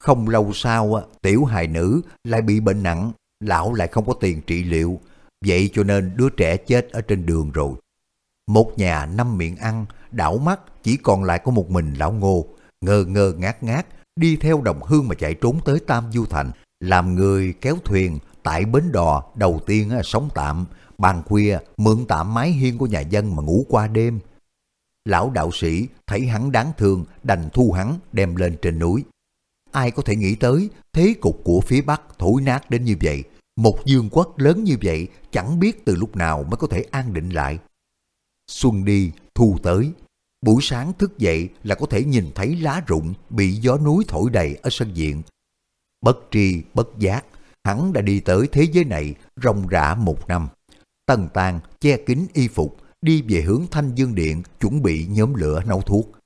Không lâu sau, tiểu hài nữ lại bị bệnh nặng, lão lại không có tiền trị liệu. Vậy cho nên đứa trẻ chết ở trên đường rồi. Một nhà năm miệng ăn, đảo mắt chỉ còn lại có một mình lão ngô, ngơ ngơ ngát ngát, đi theo đồng hương mà chạy trốn tới Tam Du Thành, làm người kéo thuyền tại bến đò đầu tiên sống tạm, ban khuya mượn tạm mái hiên của nhà dân mà ngủ qua đêm. Lão đạo sĩ thấy hắn đáng thương đành thu hắn đem lên trên núi. Ai có thể nghĩ tới thế cục của phía Bắc thổi nát đến như vậy, một dương quốc lớn như vậy chẳng biết từ lúc nào mới có thể an định lại. Xuân đi, thu tới. Buổi sáng thức dậy là có thể nhìn thấy lá rụng bị gió núi thổi đầy ở sân diện. Bất tri, bất giác, hắn đã đi tới thế giới này rộng rã một năm. Tần tàn che kín y phục, đi về hướng Thanh Dương Điện chuẩn bị nhóm lửa nấu thuốc.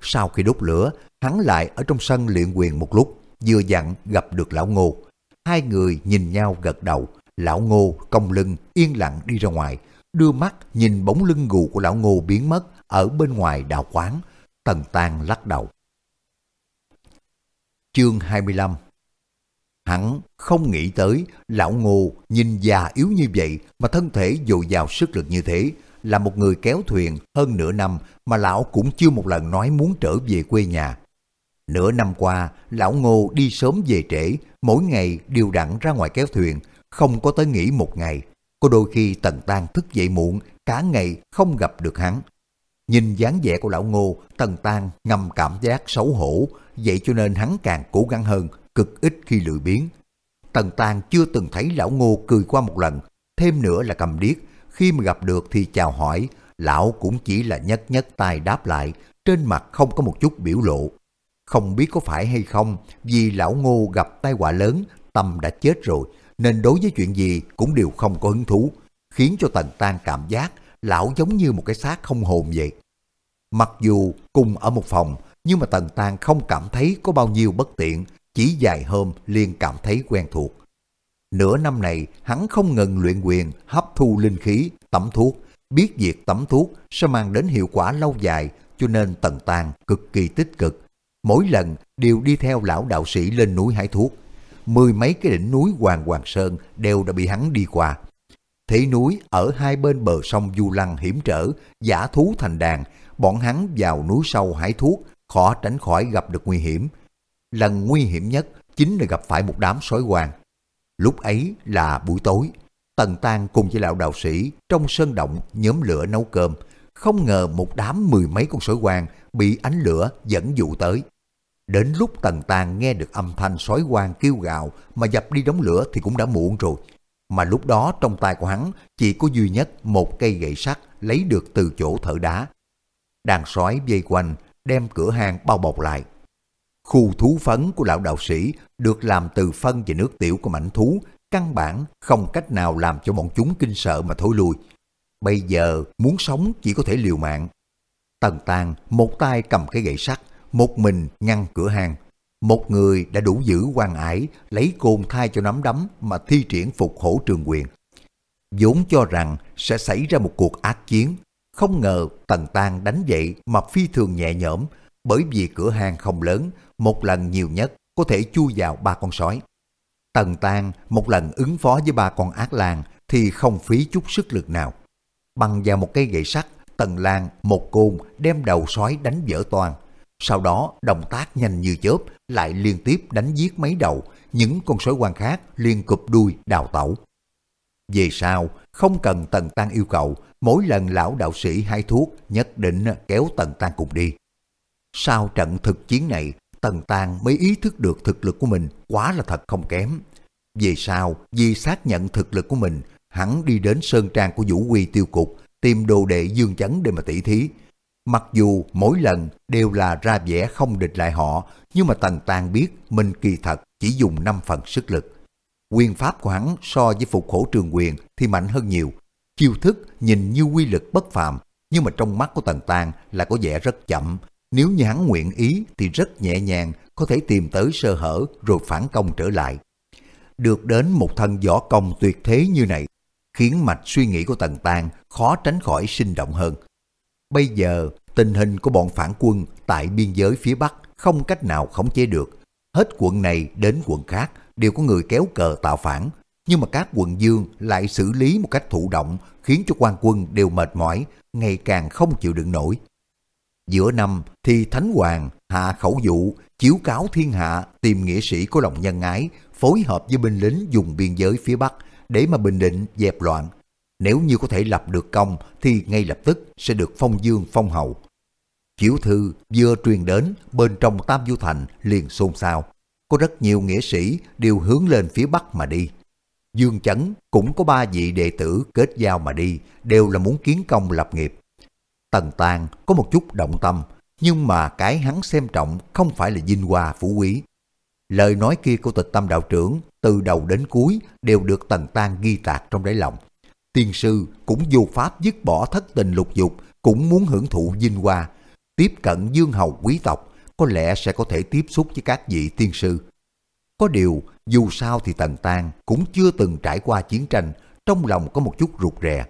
Sau khi đốt lửa, hắn lại ở trong sân luyện quyền một lúc, vừa dặn gặp được lão ngô. Hai người nhìn nhau gật đầu, lão ngô cong lưng yên lặng đi ra ngoài, đưa mắt nhìn bóng lưng gù của lão ngô biến mất ở bên ngoài đạo quán, tần tan lắc đầu. Chương 25 Hắn không nghĩ tới lão ngô nhìn già yếu như vậy mà thân thể dồi dào sức lực như thế, là một người kéo thuyền hơn nửa năm mà lão cũng chưa một lần nói muốn trở về quê nhà. Nửa năm qua, lão ngô đi sớm về trễ, mỗi ngày đều đặn ra ngoài kéo thuyền, không có tới nghỉ một ngày. Có đôi khi Tần Tan thức dậy muộn, cả ngày không gặp được hắn. Nhìn dáng vẻ của lão ngô, Tần Tan ngầm cảm giác xấu hổ, vậy cho nên hắn càng cố gắng hơn, cực ít khi lười biếng. Tần Tan chưa từng thấy lão ngô cười qua một lần, thêm nữa là cầm điếc, khi mà gặp được thì chào hỏi, lão cũng chỉ là nhất nhất tay đáp lại, trên mặt không có một chút biểu lộ. Không biết có phải hay không, vì lão ngô gặp tai họa lớn, tâm đã chết rồi, nên đối với chuyện gì cũng đều không có hứng thú, khiến cho Tần Tan cảm giác lão giống như một cái xác không hồn vậy. Mặc dù cùng ở một phòng, nhưng mà Tần Tan không cảm thấy có bao nhiêu bất tiện, chỉ vài hôm liền cảm thấy quen thuộc. Nửa năm này, hắn không ngừng luyện quyền, hấp thu linh khí, tẩm thuốc, biết việc tẩm thuốc sẽ mang đến hiệu quả lâu dài, cho nên Tần tàng cực kỳ tích cực. Mỗi lần đều đi theo lão đạo sĩ lên núi hái thuốc. Mười mấy cái đỉnh núi Hoàng Hoàng Sơn đều đã bị hắn đi qua. Thế núi ở hai bên bờ sông Du Lăng hiểm trở, giả thú thành đàn, bọn hắn vào núi sâu hái thuốc, khó tránh khỏi gặp được nguy hiểm. Lần nguy hiểm nhất chính là gặp phải một đám sói hoàng. Lúc ấy là buổi tối, Tần Tăng cùng với lão đạo sĩ trong sân động nhóm lửa nấu cơm, không ngờ một đám mười mấy con sói quang bị ánh lửa dẫn dụ tới. Đến lúc Tần Tàng nghe được âm thanh sói quang kêu gào mà dập đi đống lửa thì cũng đã muộn rồi. Mà lúc đó trong tay của hắn chỉ có duy nhất một cây gậy sắt lấy được từ chỗ thợ đá. Đàn sói vây quanh đem cửa hàng bao bọc lại. Khu thú phấn của lão đạo sĩ được làm từ phân và nước tiểu của mảnh thú, căn bản không cách nào làm cho bọn chúng kinh sợ mà thối lui. Bây giờ muốn sống chỉ có thể liều mạng. Tần Tàn một tay cầm cái gậy sắt, một mình ngăn cửa hàng. Một người đã đủ giữ quan ải, lấy côn thai cho nắm đấm mà thi triển phục hổ trường quyền. vốn cho rằng sẽ xảy ra một cuộc ác chiến. Không ngờ Tần Tàn đánh vậy mà phi thường nhẹ nhõm, bởi vì cửa hàng không lớn, một lần nhiều nhất có thể chui vào ba con sói. Tần tang một lần ứng phó với ba con ác lan thì không phí chút sức lực nào. Bằng vào một cây gậy sắt, Tần Lan một côn đem đầu sói đánh vỡ toàn Sau đó động tác nhanh như chớp lại liên tiếp đánh giết mấy đầu, những con sói quan khác liên cụp đuôi đào tẩu. Về sau, không cần Tần Tăng yêu cầu, mỗi lần lão đạo sĩ hai thuốc nhất định kéo Tần Tăng cùng đi. Sau trận thực chiến này, Tần tàng mới ý thức được thực lực của mình quá là thật không kém. Về sau, vì xác nhận thực lực của mình, hắn đi đến sơn trang của Vũ Quy tiêu cục, tìm đồ đệ dương chấn để mà tỉ thí. Mặc dù mỗi lần đều là ra vẻ không địch lại họ, nhưng mà Tần tàng biết mình kỳ thật chỉ dùng 5 phần sức lực. Quyền pháp của hắn so với phục khổ trường quyền thì mạnh hơn nhiều. Chiêu thức nhìn như quy lực bất phàm, nhưng mà trong mắt của Tần tàng là có vẻ rất chậm. Nếu nhãn nguyện ý thì rất nhẹ nhàng có thể tìm tới sơ hở rồi phản công trở lại. Được đến một thân võ công tuyệt thế như này, khiến mạch suy nghĩ của Tần Tàng khó tránh khỏi sinh động hơn. Bây giờ, tình hình của bọn phản quân tại biên giới phía Bắc không cách nào khống chế được. Hết quận này đến quận khác đều có người kéo cờ tạo phản, nhưng mà các quận dương lại xử lý một cách thụ động khiến cho quan quân đều mệt mỏi, ngày càng không chịu đựng nổi. Giữa năm thì Thánh Hoàng hạ khẩu dụ chiếu cáo thiên hạ tìm nghĩa sĩ có lòng nhân ái phối hợp với binh lính dùng biên giới phía Bắc để mà bình định dẹp loạn. Nếu như có thể lập được công thì ngay lập tức sẽ được phong dương phong hậu. Chiếu thư vừa truyền đến bên trong Tam Du Thành liền xôn xao. Có rất nhiều nghĩa sĩ đều hướng lên phía Bắc mà đi. Dương Chấn cũng có ba vị đệ tử kết giao mà đi, đều là muốn kiến công lập nghiệp. Tần Tàng có một chút động tâm, nhưng mà cái hắn xem trọng không phải là vinh hoa phú quý. Lời nói kia của tịch tâm đạo trưởng từ đầu đến cuối đều được Tần Tàng ghi tạc trong đáy lòng. Tiên sư cũng vô pháp dứt bỏ thất tình lục dục, cũng muốn hưởng thụ vinh hoa. Tiếp cận dương hầu quý tộc, có lẽ sẽ có thể tiếp xúc với các vị tiên sư. Có điều, dù sao thì Tần Tàng cũng chưa từng trải qua chiến tranh, trong lòng có một chút rụt rè.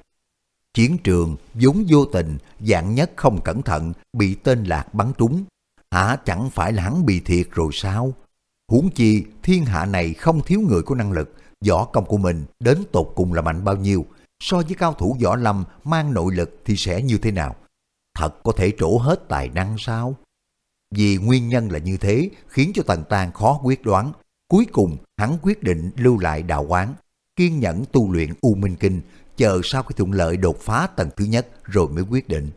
Chiến trường vốn vô tình, dạng nhất không cẩn thận, bị tên lạc bắn trúng. Hả chẳng phải là hắn bị thiệt rồi sao? Huống chi thiên hạ này không thiếu người có năng lực, võ công của mình đến tột cùng là mạnh bao nhiêu, so với cao thủ võ lâm mang nội lực thì sẽ như thế nào? Thật có thể trổ hết tài năng sao? Vì nguyên nhân là như thế khiến cho Tần tàng khó quyết đoán. Cuối cùng hắn quyết định lưu lại đạo quán, kiên nhẫn tu luyện U Minh Kinh, chờ sau cái thuận lợi đột phá tầng thứ nhất rồi mới quyết định.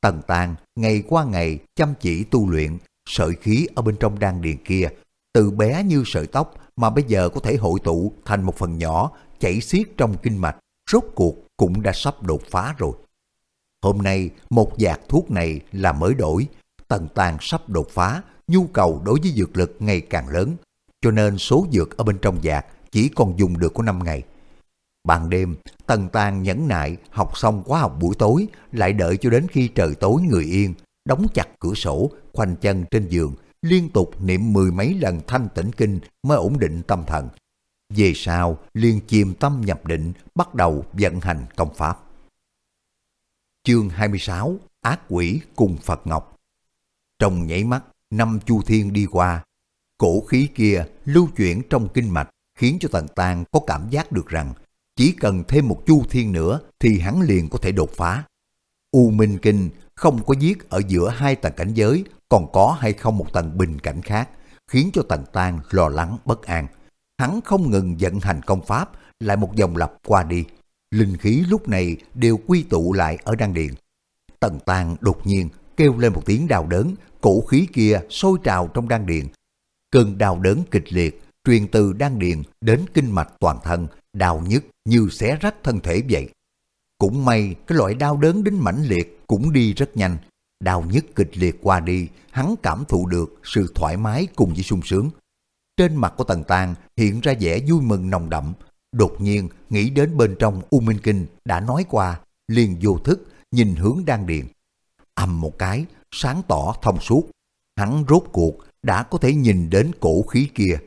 Tần Tàng ngày qua ngày chăm chỉ tu luyện, sợi khí ở bên trong đan điền kia từ bé như sợi tóc mà bây giờ có thể hội tụ thành một phần nhỏ chảy xiết trong kinh mạch, rốt cuộc cũng đã sắp đột phá rồi. Hôm nay, một giạc thuốc này là mới đổi, tần Tàng sắp đột phá, nhu cầu đối với dược lực ngày càng lớn, cho nên số dược ở bên trong giạc chỉ còn dùng được có 5 ngày. Ban đêm, Tần Tàng nhẫn nại học xong khóa học buổi tối, lại đợi cho đến khi trời tối người yên, đóng chặt cửa sổ, khoanh chân trên giường, liên tục niệm mười mấy lần thanh tĩnh kinh mới ổn định tâm thần. Về sau, liền chìm tâm nhập định, bắt đầu vận hành công pháp. Chương 26 Ác quỷ cùng Phật Ngọc Trong nhảy mắt, năm chu thiên đi qua, cổ khí kia lưu chuyển trong kinh mạch khiến cho Tần Tàng có cảm giác được rằng chỉ cần thêm một chu thiên nữa thì hắn liền có thể đột phá. U Minh Kinh không có giết ở giữa hai tầng cảnh giới còn có hay không một tầng bình cảnh khác, khiến cho Tần Tang lo lắng bất an. Hắn không ngừng vận hành công pháp, lại một dòng lặp qua đi. Linh khí lúc này đều quy tụ lại ở đan điện. Tần Tang đột nhiên kêu lên một tiếng đau đớn, cổ khí kia sôi trào trong đan điện. Cơn đau đớn kịch liệt, truyền từ đan điện đến kinh mạch toàn thân, đau nhức như xé rách thân thể vậy. Cũng may cái loại đau đớn đến mãnh liệt cũng đi rất nhanh, Đau nhức kịch liệt qua đi, hắn cảm thụ được sự thoải mái cùng với sung sướng. Trên mặt của Tần Tàng hiện ra vẻ vui mừng nồng đậm, đột nhiên nghĩ đến bên trong U Minh Kinh đã nói qua, liền vô thức nhìn hướng đan điện. Ầm một cái, sáng tỏ thông suốt, hắn rốt cuộc đã có thể nhìn đến cổ khí kia.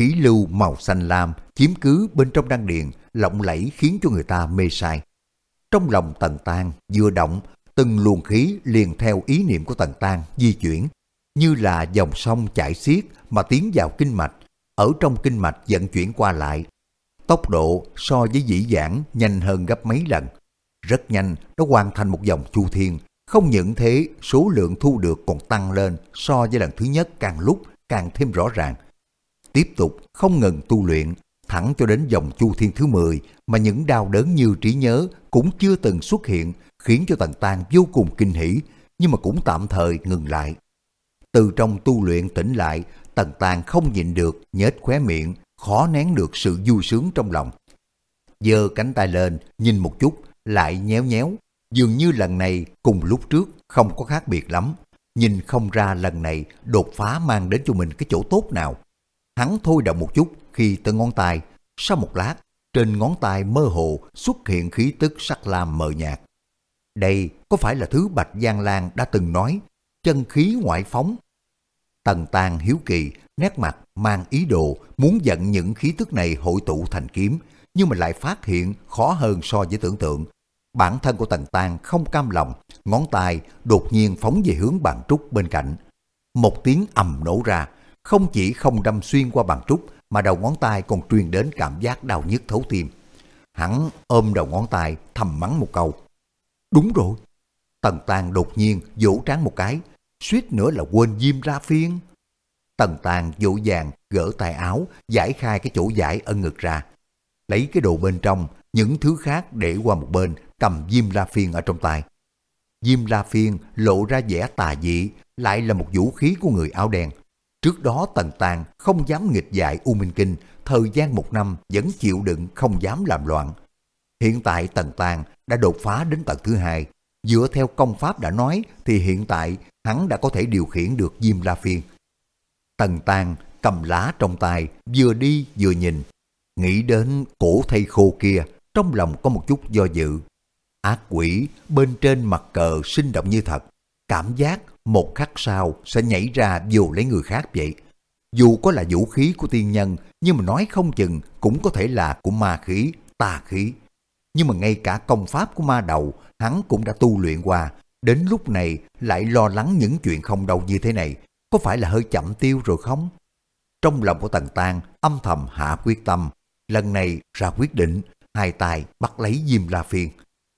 Khí lưu màu xanh lam chiếm cứ bên trong đan điện, lộng lẫy khiến cho người ta mê say Trong lòng Tần tan vừa động từng luồng khí liền theo ý niệm của Tần Tan di chuyển, như là dòng sông chảy xiết mà tiến vào kinh mạch, ở trong kinh mạch vận chuyển qua lại. Tốc độ so với dĩ vãng nhanh hơn gấp mấy lần. Rất nhanh, nó hoàn thành một dòng chu thiên. Không những thế, số lượng thu được còn tăng lên so với lần thứ nhất càng lúc càng thêm rõ ràng. Tiếp tục không ngừng tu luyện, thẳng cho đến dòng chu thiên thứ 10 mà những đau đớn như trí nhớ cũng chưa từng xuất hiện khiến cho Tần Tang vô cùng kinh hỉ nhưng mà cũng tạm thời ngừng lại. Từ trong tu luyện tỉnh lại, Tần Tang không nhịn được, nhếch khóe miệng, khó nén được sự vui sướng trong lòng. giơ cánh tay lên, nhìn một chút, lại nhéo nhéo. Dường như lần này cùng lúc trước không có khác biệt lắm. Nhìn không ra lần này đột phá mang đến cho mình cái chỗ tốt nào. Hắn thôi động một chút khi tới ngón tay. Sau một lát, trên ngón tay mơ hồ xuất hiện khí tức sắc lam mờ nhạt. Đây có phải là thứ Bạch Giang Lan đã từng nói chân khí ngoại phóng. Tần tàng hiếu kỳ, nét mặt mang ý đồ muốn dẫn những khí tức này hội tụ thành kiếm, nhưng mà lại phát hiện khó hơn so với tưởng tượng. Bản thân của Tần tàng không cam lòng, ngón tay đột nhiên phóng về hướng bàn trúc bên cạnh. Một tiếng ầm nổ ra, không chỉ không đâm xuyên qua bàn trúc, mà đầu ngón tay còn truyền đến cảm giác đau nhức thấu tim. Hắn ôm đầu ngón tay thầm mắng một câu. Đúng rồi, Tần Tàng đột nhiên vỗ trán một cái, suýt nữa là quên diêm ra phiên. Tần Tàng dỗ vàng gỡ tay áo, giải khai cái chỗ giải ân ngực ra. Lấy cái đồ bên trong, những thứ khác để qua một bên, cầm diêm la phiên ở trong tay. Diêm la phiên lộ ra vẻ tà dị, lại là một vũ khí của người áo đen. Trước đó Tần Tàng không dám nghịch dại U Minh Kinh, thời gian một năm vẫn chịu đựng không dám làm loạn. Hiện tại Tần Tàng đã đột phá đến tầng thứ hai, Dựa theo công pháp đã nói thì hiện tại hắn đã có thể điều khiển được Diêm La Phiên. Tần Tàng cầm lá trong tay, vừa đi vừa nhìn. Nghĩ đến cổ thây khô kia, trong lòng có một chút do dự. Ác quỷ bên trên mặt cờ sinh động như thật. Cảm giác một khắc sau sẽ nhảy ra dù lấy người khác vậy. Dù có là vũ khí của tiên nhân, nhưng mà nói không chừng cũng có thể là của ma khí, tà khí. Nhưng mà ngay cả công pháp của ma đầu hắn cũng đã tu luyện qua, đến lúc này lại lo lắng những chuyện không đâu như thế này, có phải là hơi chậm tiêu rồi không? Trong lòng của Tần Tang âm thầm hạ quyết tâm, lần này ra quyết định, hai tay bắt lấy Diêm La Phiên.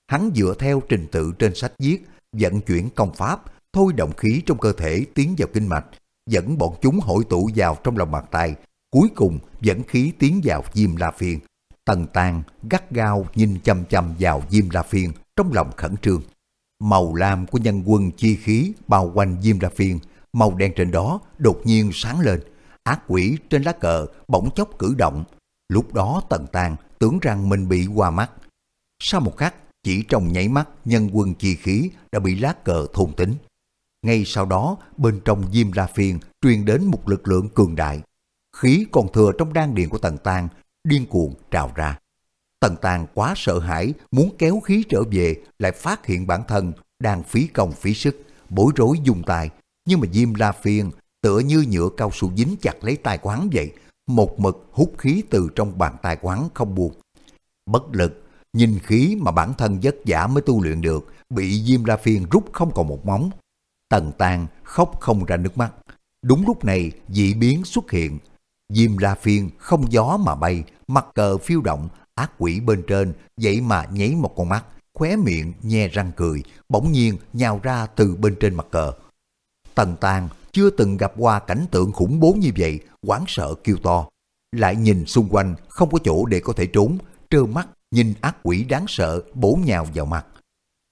Hắn dựa theo trình tự trên sách viết, vận chuyển công pháp, thôi động khí trong cơ thể tiến vào kinh mạch, dẫn bọn chúng hội tụ vào trong lòng bàn tay, cuối cùng dẫn khí tiến vào Diêm La Phiên. Tần tàng gắt gao nhìn chăm chăm vào Diêm La Phiên, trong lòng khẩn trương. Màu lam của nhân quân chi khí bao quanh Diêm La Phiên, màu đen trên đó đột nhiên sáng lên. Ác quỷ trên lá cờ bỗng chốc cử động. Lúc đó Tần tàng tưởng rằng mình bị qua mắt. Sau một khắc, chỉ trong nháy mắt nhân quân chi khí đã bị lá cờ thôn tính. Ngay sau đó, bên trong Diêm La phiền truyền đến một lực lượng cường đại. Khí còn thừa trong đan điện của Tần tàng điên cuồng trào ra. Tần Tàng quá sợ hãi, muốn kéo khí trở về, lại phát hiện bản thân đang phí công phí sức, bối rối dùng tài. Nhưng mà Diêm La phiền tựa như nhựa cao su dính chặt lấy tay quán vậy, một mực hút khí từ trong bàn tay quán không buồn. Bất lực, nhìn khí mà bản thân vất giả mới tu luyện được, bị Diêm La Phiên rút không còn một móng. Tần Tàng khóc không ra nước mắt. Đúng lúc này, dị biến xuất hiện. Diêm La Phiên không gió mà bay, mặt cờ phiêu động, ác quỷ bên trên, vậy mà nháy một con mắt, khóe miệng nhe răng cười, bỗng nhiên nhào ra từ bên trên mặt cờ. Tần Tàng chưa từng gặp qua cảnh tượng khủng bố như vậy, hoảng sợ kêu to. Lại nhìn xung quanh, không có chỗ để có thể trốn, trơ mắt nhìn ác quỷ đáng sợ bổ nhào vào mặt.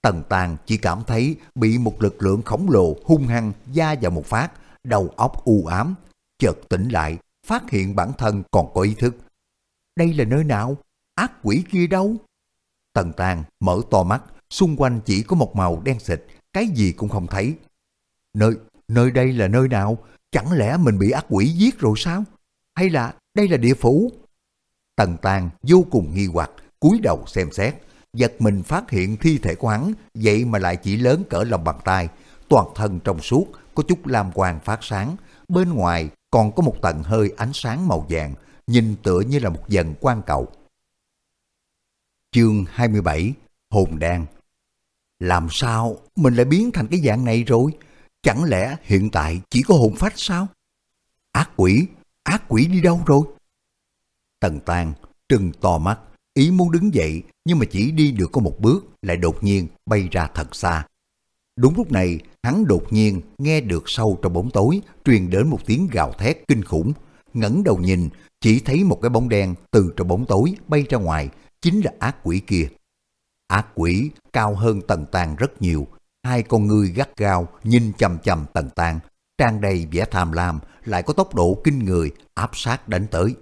Tần Tàng chỉ cảm thấy bị một lực lượng khổng lồ hung hăng da vào một phát, đầu óc u ám, chợt tỉnh lại, phát hiện bản thân còn có ý thức. Đây là nơi nào? ác quỷ kia đâu? Tần Tàng mở to mắt, xung quanh chỉ có một màu đen xịt, cái gì cũng không thấy. Nơi, nơi đây là nơi nào? Chẳng lẽ mình bị ác quỷ giết rồi sao? Hay là đây là địa phủ? Tần Tàng vô cùng nghi hoặc, cúi đầu xem xét, giật mình phát hiện thi thể của hắn, vậy mà lại chỉ lớn cỡ lòng bàn tay, toàn thân trong suốt, có chút lam quang phát sáng, bên ngoài còn có một tầng hơi ánh sáng màu vàng, nhìn tựa như là một dần quan cầu. Chương 27 Hồn Đan Làm sao mình lại biến thành cái dạng này rồi? Chẳng lẽ hiện tại chỉ có hồn phách sao? Ác quỷ, ác quỷ đi đâu rồi? Tần Tàng trừng to mắt, ý muốn đứng dậy nhưng mà chỉ đi được có một bước lại đột nhiên bay ra thật xa. Đúng lúc này, hắn đột nhiên nghe được sâu trong bóng tối truyền đến một tiếng gào thét kinh khủng. ngẩng đầu nhìn, chỉ thấy một cái bóng đen từ trong bóng tối bay ra ngoài, chính là ác quỷ kia. Ác quỷ cao hơn tần tàn rất nhiều, hai con ngươi gắt gao nhìn chầm chầm tần tàn, trang đầy vẻ tham lam, lại có tốc độ kinh người áp sát đánh tới.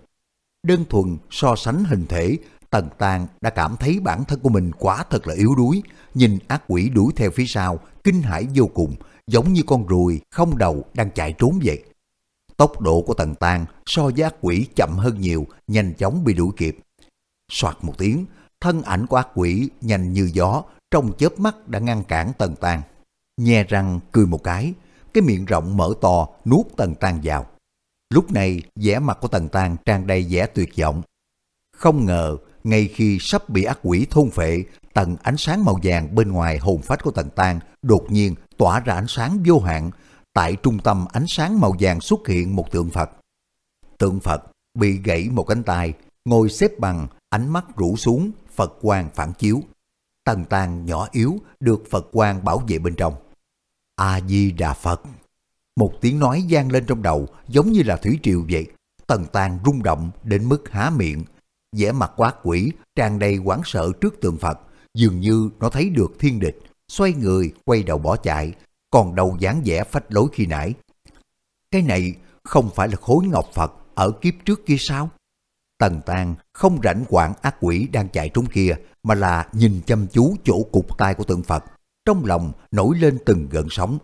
Đơn thuần so sánh hình thể, Tần tàng đã cảm thấy bản thân của mình quá thật là yếu đuối, nhìn ác quỷ đuổi theo phía sau, kinh hãi vô cùng, giống như con ruồi không đầu đang chạy trốn vậy. Tốc độ của Tần tàng so với ác quỷ chậm hơn nhiều, nhanh chóng bị đuổi kịp. Soạt một tiếng, thân ảnh của ác quỷ nhanh như gió, trong chớp mắt đã ngăn cản Tần tàng Nhe răng cười một cái, cái miệng rộng mở to nuốt Tần tàng vào. Lúc này, vẻ mặt của Tần tàng tràn đầy vẻ tuyệt vọng. Không ngờ, ngay khi sắp bị ác quỷ thôn phệ, tầng ánh sáng màu vàng bên ngoài hồn phách của Tần tan đột nhiên tỏa ra ánh sáng vô hạn. Tại trung tâm ánh sáng màu vàng xuất hiện một tượng Phật. Tượng Phật bị gãy một cánh tay, ngồi xếp bằng, ánh mắt rũ xuống, Phật quang phản chiếu. Tần tan nhỏ yếu được Phật quang bảo vệ bên trong. A-di-đà Phật một tiếng nói gian lên trong đầu giống như là thủy triều vậy. Tần tàn rung động đến mức há miệng vẻ mặt quát quỷ tràn đầy hoảng sợ trước tượng Phật. Dường như nó thấy được thiên địch. Xoay người quay đầu bỏ chạy. Còn đầu dáng vẻ phách lối khi nãy. Cái này không phải là khối ngọc Phật ở kiếp trước kia sao? Tần Tàng không rảnh quản ác quỷ đang chạy trốn kia mà là nhìn chăm chú chỗ cục tay của tượng Phật. Trong lòng nổi lên từng gợn sóng.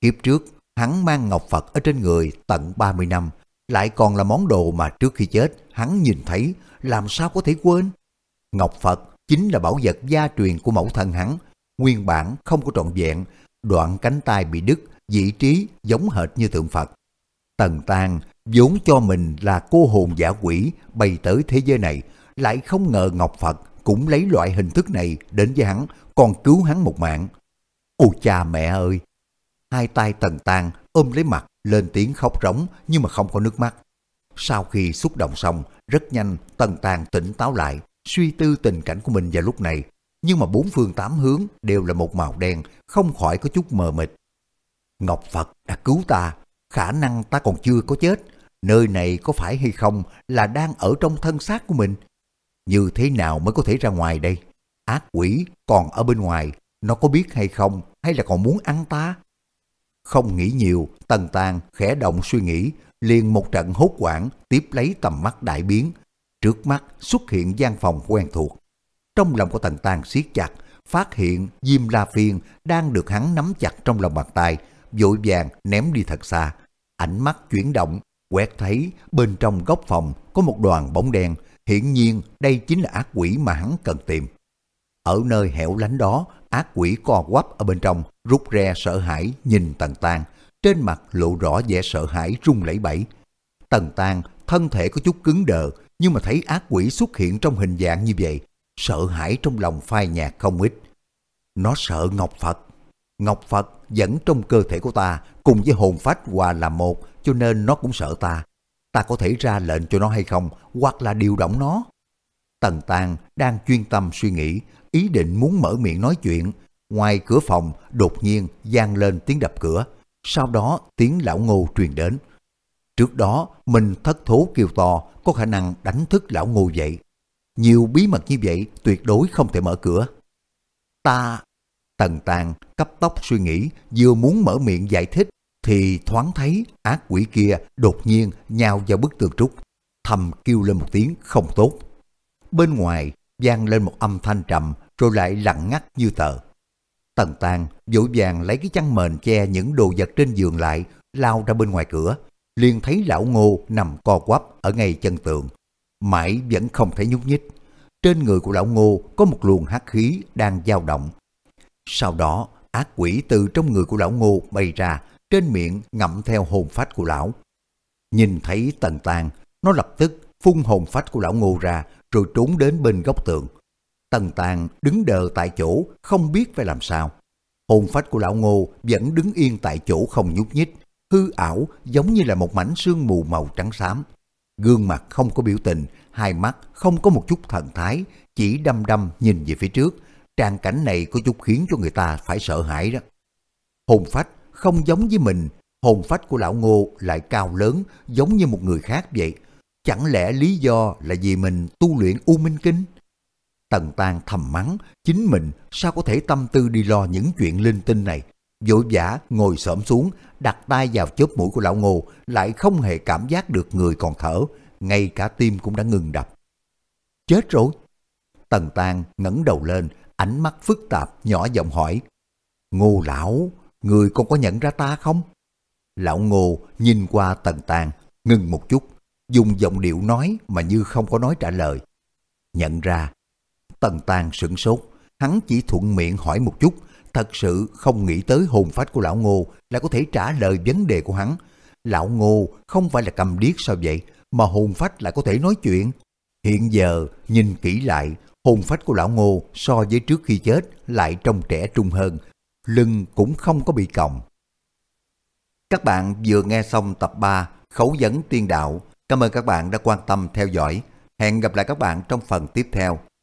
Kiếp trước Hắn mang ngọc Phật ở trên người tận 30 năm, lại còn là món đồ mà trước khi chết hắn nhìn thấy, làm sao có thể quên. Ngọc Phật chính là bảo vật gia truyền của mẫu thân hắn, nguyên bản không có trọn vẹn, đoạn cánh tay bị đứt, vị trí giống hệt như tượng Phật. Tần Tàng vốn cho mình là cô hồn giả quỷ bay tới thế giới này, lại không ngờ Ngọc Phật cũng lấy loại hình thức này đến với hắn, còn cứu hắn một mạng. ô cha mẹ ơi, hai tay tần tàng ôm lấy mặt lên tiếng khóc rống nhưng mà không có nước mắt. Sau khi xúc động xong, rất nhanh tần tàng tỉnh táo lại, suy tư tình cảnh của mình vào lúc này. Nhưng mà bốn phương tám hướng đều là một màu đen, không khỏi có chút mờ mịt. Ngọc Phật đã cứu ta, khả năng ta còn chưa có chết. Nơi này có phải hay không là đang ở trong thân xác của mình? Như thế nào mới có thể ra ngoài đây? Ác quỷ còn ở bên ngoài, nó có biết hay không hay là còn muốn ăn ta? Không nghĩ nhiều, Tần tàng khẽ động suy nghĩ, liền một trận hốt quảng tiếp lấy tầm mắt đại biến. Trước mắt xuất hiện gian phòng quen thuộc. Trong lòng của Tần tàng siết chặt, phát hiện Diêm La Phiên đang được hắn nắm chặt trong lòng bàn tay, vội vàng ném đi thật xa. Ánh mắt chuyển động, quét thấy bên trong góc phòng có một đoàn bóng đen, hiển nhiên đây chính là ác quỷ mà hắn cần tìm. Ở nơi hẻo lánh đó, ác quỷ co quắp ở bên trong, rút re sợ hãi nhìn Tần tàng trên mặt lộ rõ vẻ sợ hãi run lẩy bẩy. Tần Tang thân thể có chút cứng đờ, nhưng mà thấy ác quỷ xuất hiện trong hình dạng như vậy, sợ hãi trong lòng phai nhạt không ít. Nó sợ Ngọc Phật. Ngọc Phật vẫn trong cơ thể của ta cùng với hồn phách hòa làm một, cho nên nó cũng sợ ta. Ta có thể ra lệnh cho nó hay không, hoặc là điều động nó. Tần Tang đang chuyên tâm suy nghĩ, ý định muốn mở miệng nói chuyện. Ngoài cửa phòng đột nhiên vang lên tiếng đập cửa, sau đó tiếng lão ngô truyền đến. Trước đó, mình thất thố kêu to, có khả năng đánh thức lão ngô dậy Nhiều bí mật như vậy tuyệt đối không thể mở cửa. Ta... Tần tàng, cấp tốc suy nghĩ, vừa muốn mở miệng giải thích, thì thoáng thấy ác quỷ kia đột nhiên nhào vào bức tường trúc, thầm kêu lên một tiếng không tốt. Bên ngoài vang lên một âm thanh trầm, rồi lại lặng ngắt như tờ. Tần Tàng vội vàng lấy cái chăn mền che những đồ vật trên giường lại, lao ra bên ngoài cửa, liền thấy lão ngô nằm co quắp ở ngay chân tường. Mãi vẫn không thấy nhúc nhích. Trên người của lão ngô có một luồng hắc khí đang dao động. Sau đó, ác quỷ từ trong người của lão ngô bay ra, trên miệng ngậm theo hồn phách của lão. Nhìn thấy tần Tàng, nó lập tức phun hồn phách của lão ngô ra rồi trốn đến bên góc tường. Tần Tàng đứng đờ tại chỗ, không biết phải làm sao. Hồn phách của lão ngô vẫn đứng yên tại chỗ không nhúc nhích, hư ảo giống như là một mảnh sương mù màu trắng xám. Gương mặt không có biểu tình, hai mắt không có một chút thần thái, chỉ đăm đăm nhìn về phía trước. Trang cảnh này có chút khiến cho người ta phải sợ hãi đó. Hồn phách không giống với mình, hồn phách của lão ngô lại cao lớn giống như một người khác vậy. Chẳng lẽ lý do là vì mình tu luyện U Minh Kinh? Tần Tàng thầm mắng, chính mình sao có thể tâm tư đi lo những chuyện linh tinh này. Vội vã ngồi xổm xuống, đặt tay vào chớp mũi của lão ngô, lại không hề cảm giác được người còn thở, ngay cả tim cũng đã ngừng đập. Chết rồi! Tần Tàng ngẩng đầu lên, ánh mắt phức tạp, nhỏ giọng hỏi. Ngô lão, người còn có nhận ra ta không? Lão ngô nhìn qua Tần Tàng, ngừng một chút, dùng giọng điệu nói mà như không có nói trả lời. Nhận ra, Tần tàng sửng sốt, hắn chỉ thuận miệng hỏi một chút, thật sự không nghĩ tới hồn phách của lão ngô là có thể trả lời vấn đề của hắn. Lão ngô không phải là cầm điếc sao vậy, mà hồn phách lại có thể nói chuyện. Hiện giờ, nhìn kỹ lại, hồn phách của lão ngô so với trước khi chết lại trông trẻ trung hơn, lưng cũng không có bị còng. Các bạn vừa nghe xong tập 3 Khấu vấn tiên đạo. Cảm ơn các bạn đã quan tâm theo dõi. Hẹn gặp lại các bạn trong phần tiếp theo.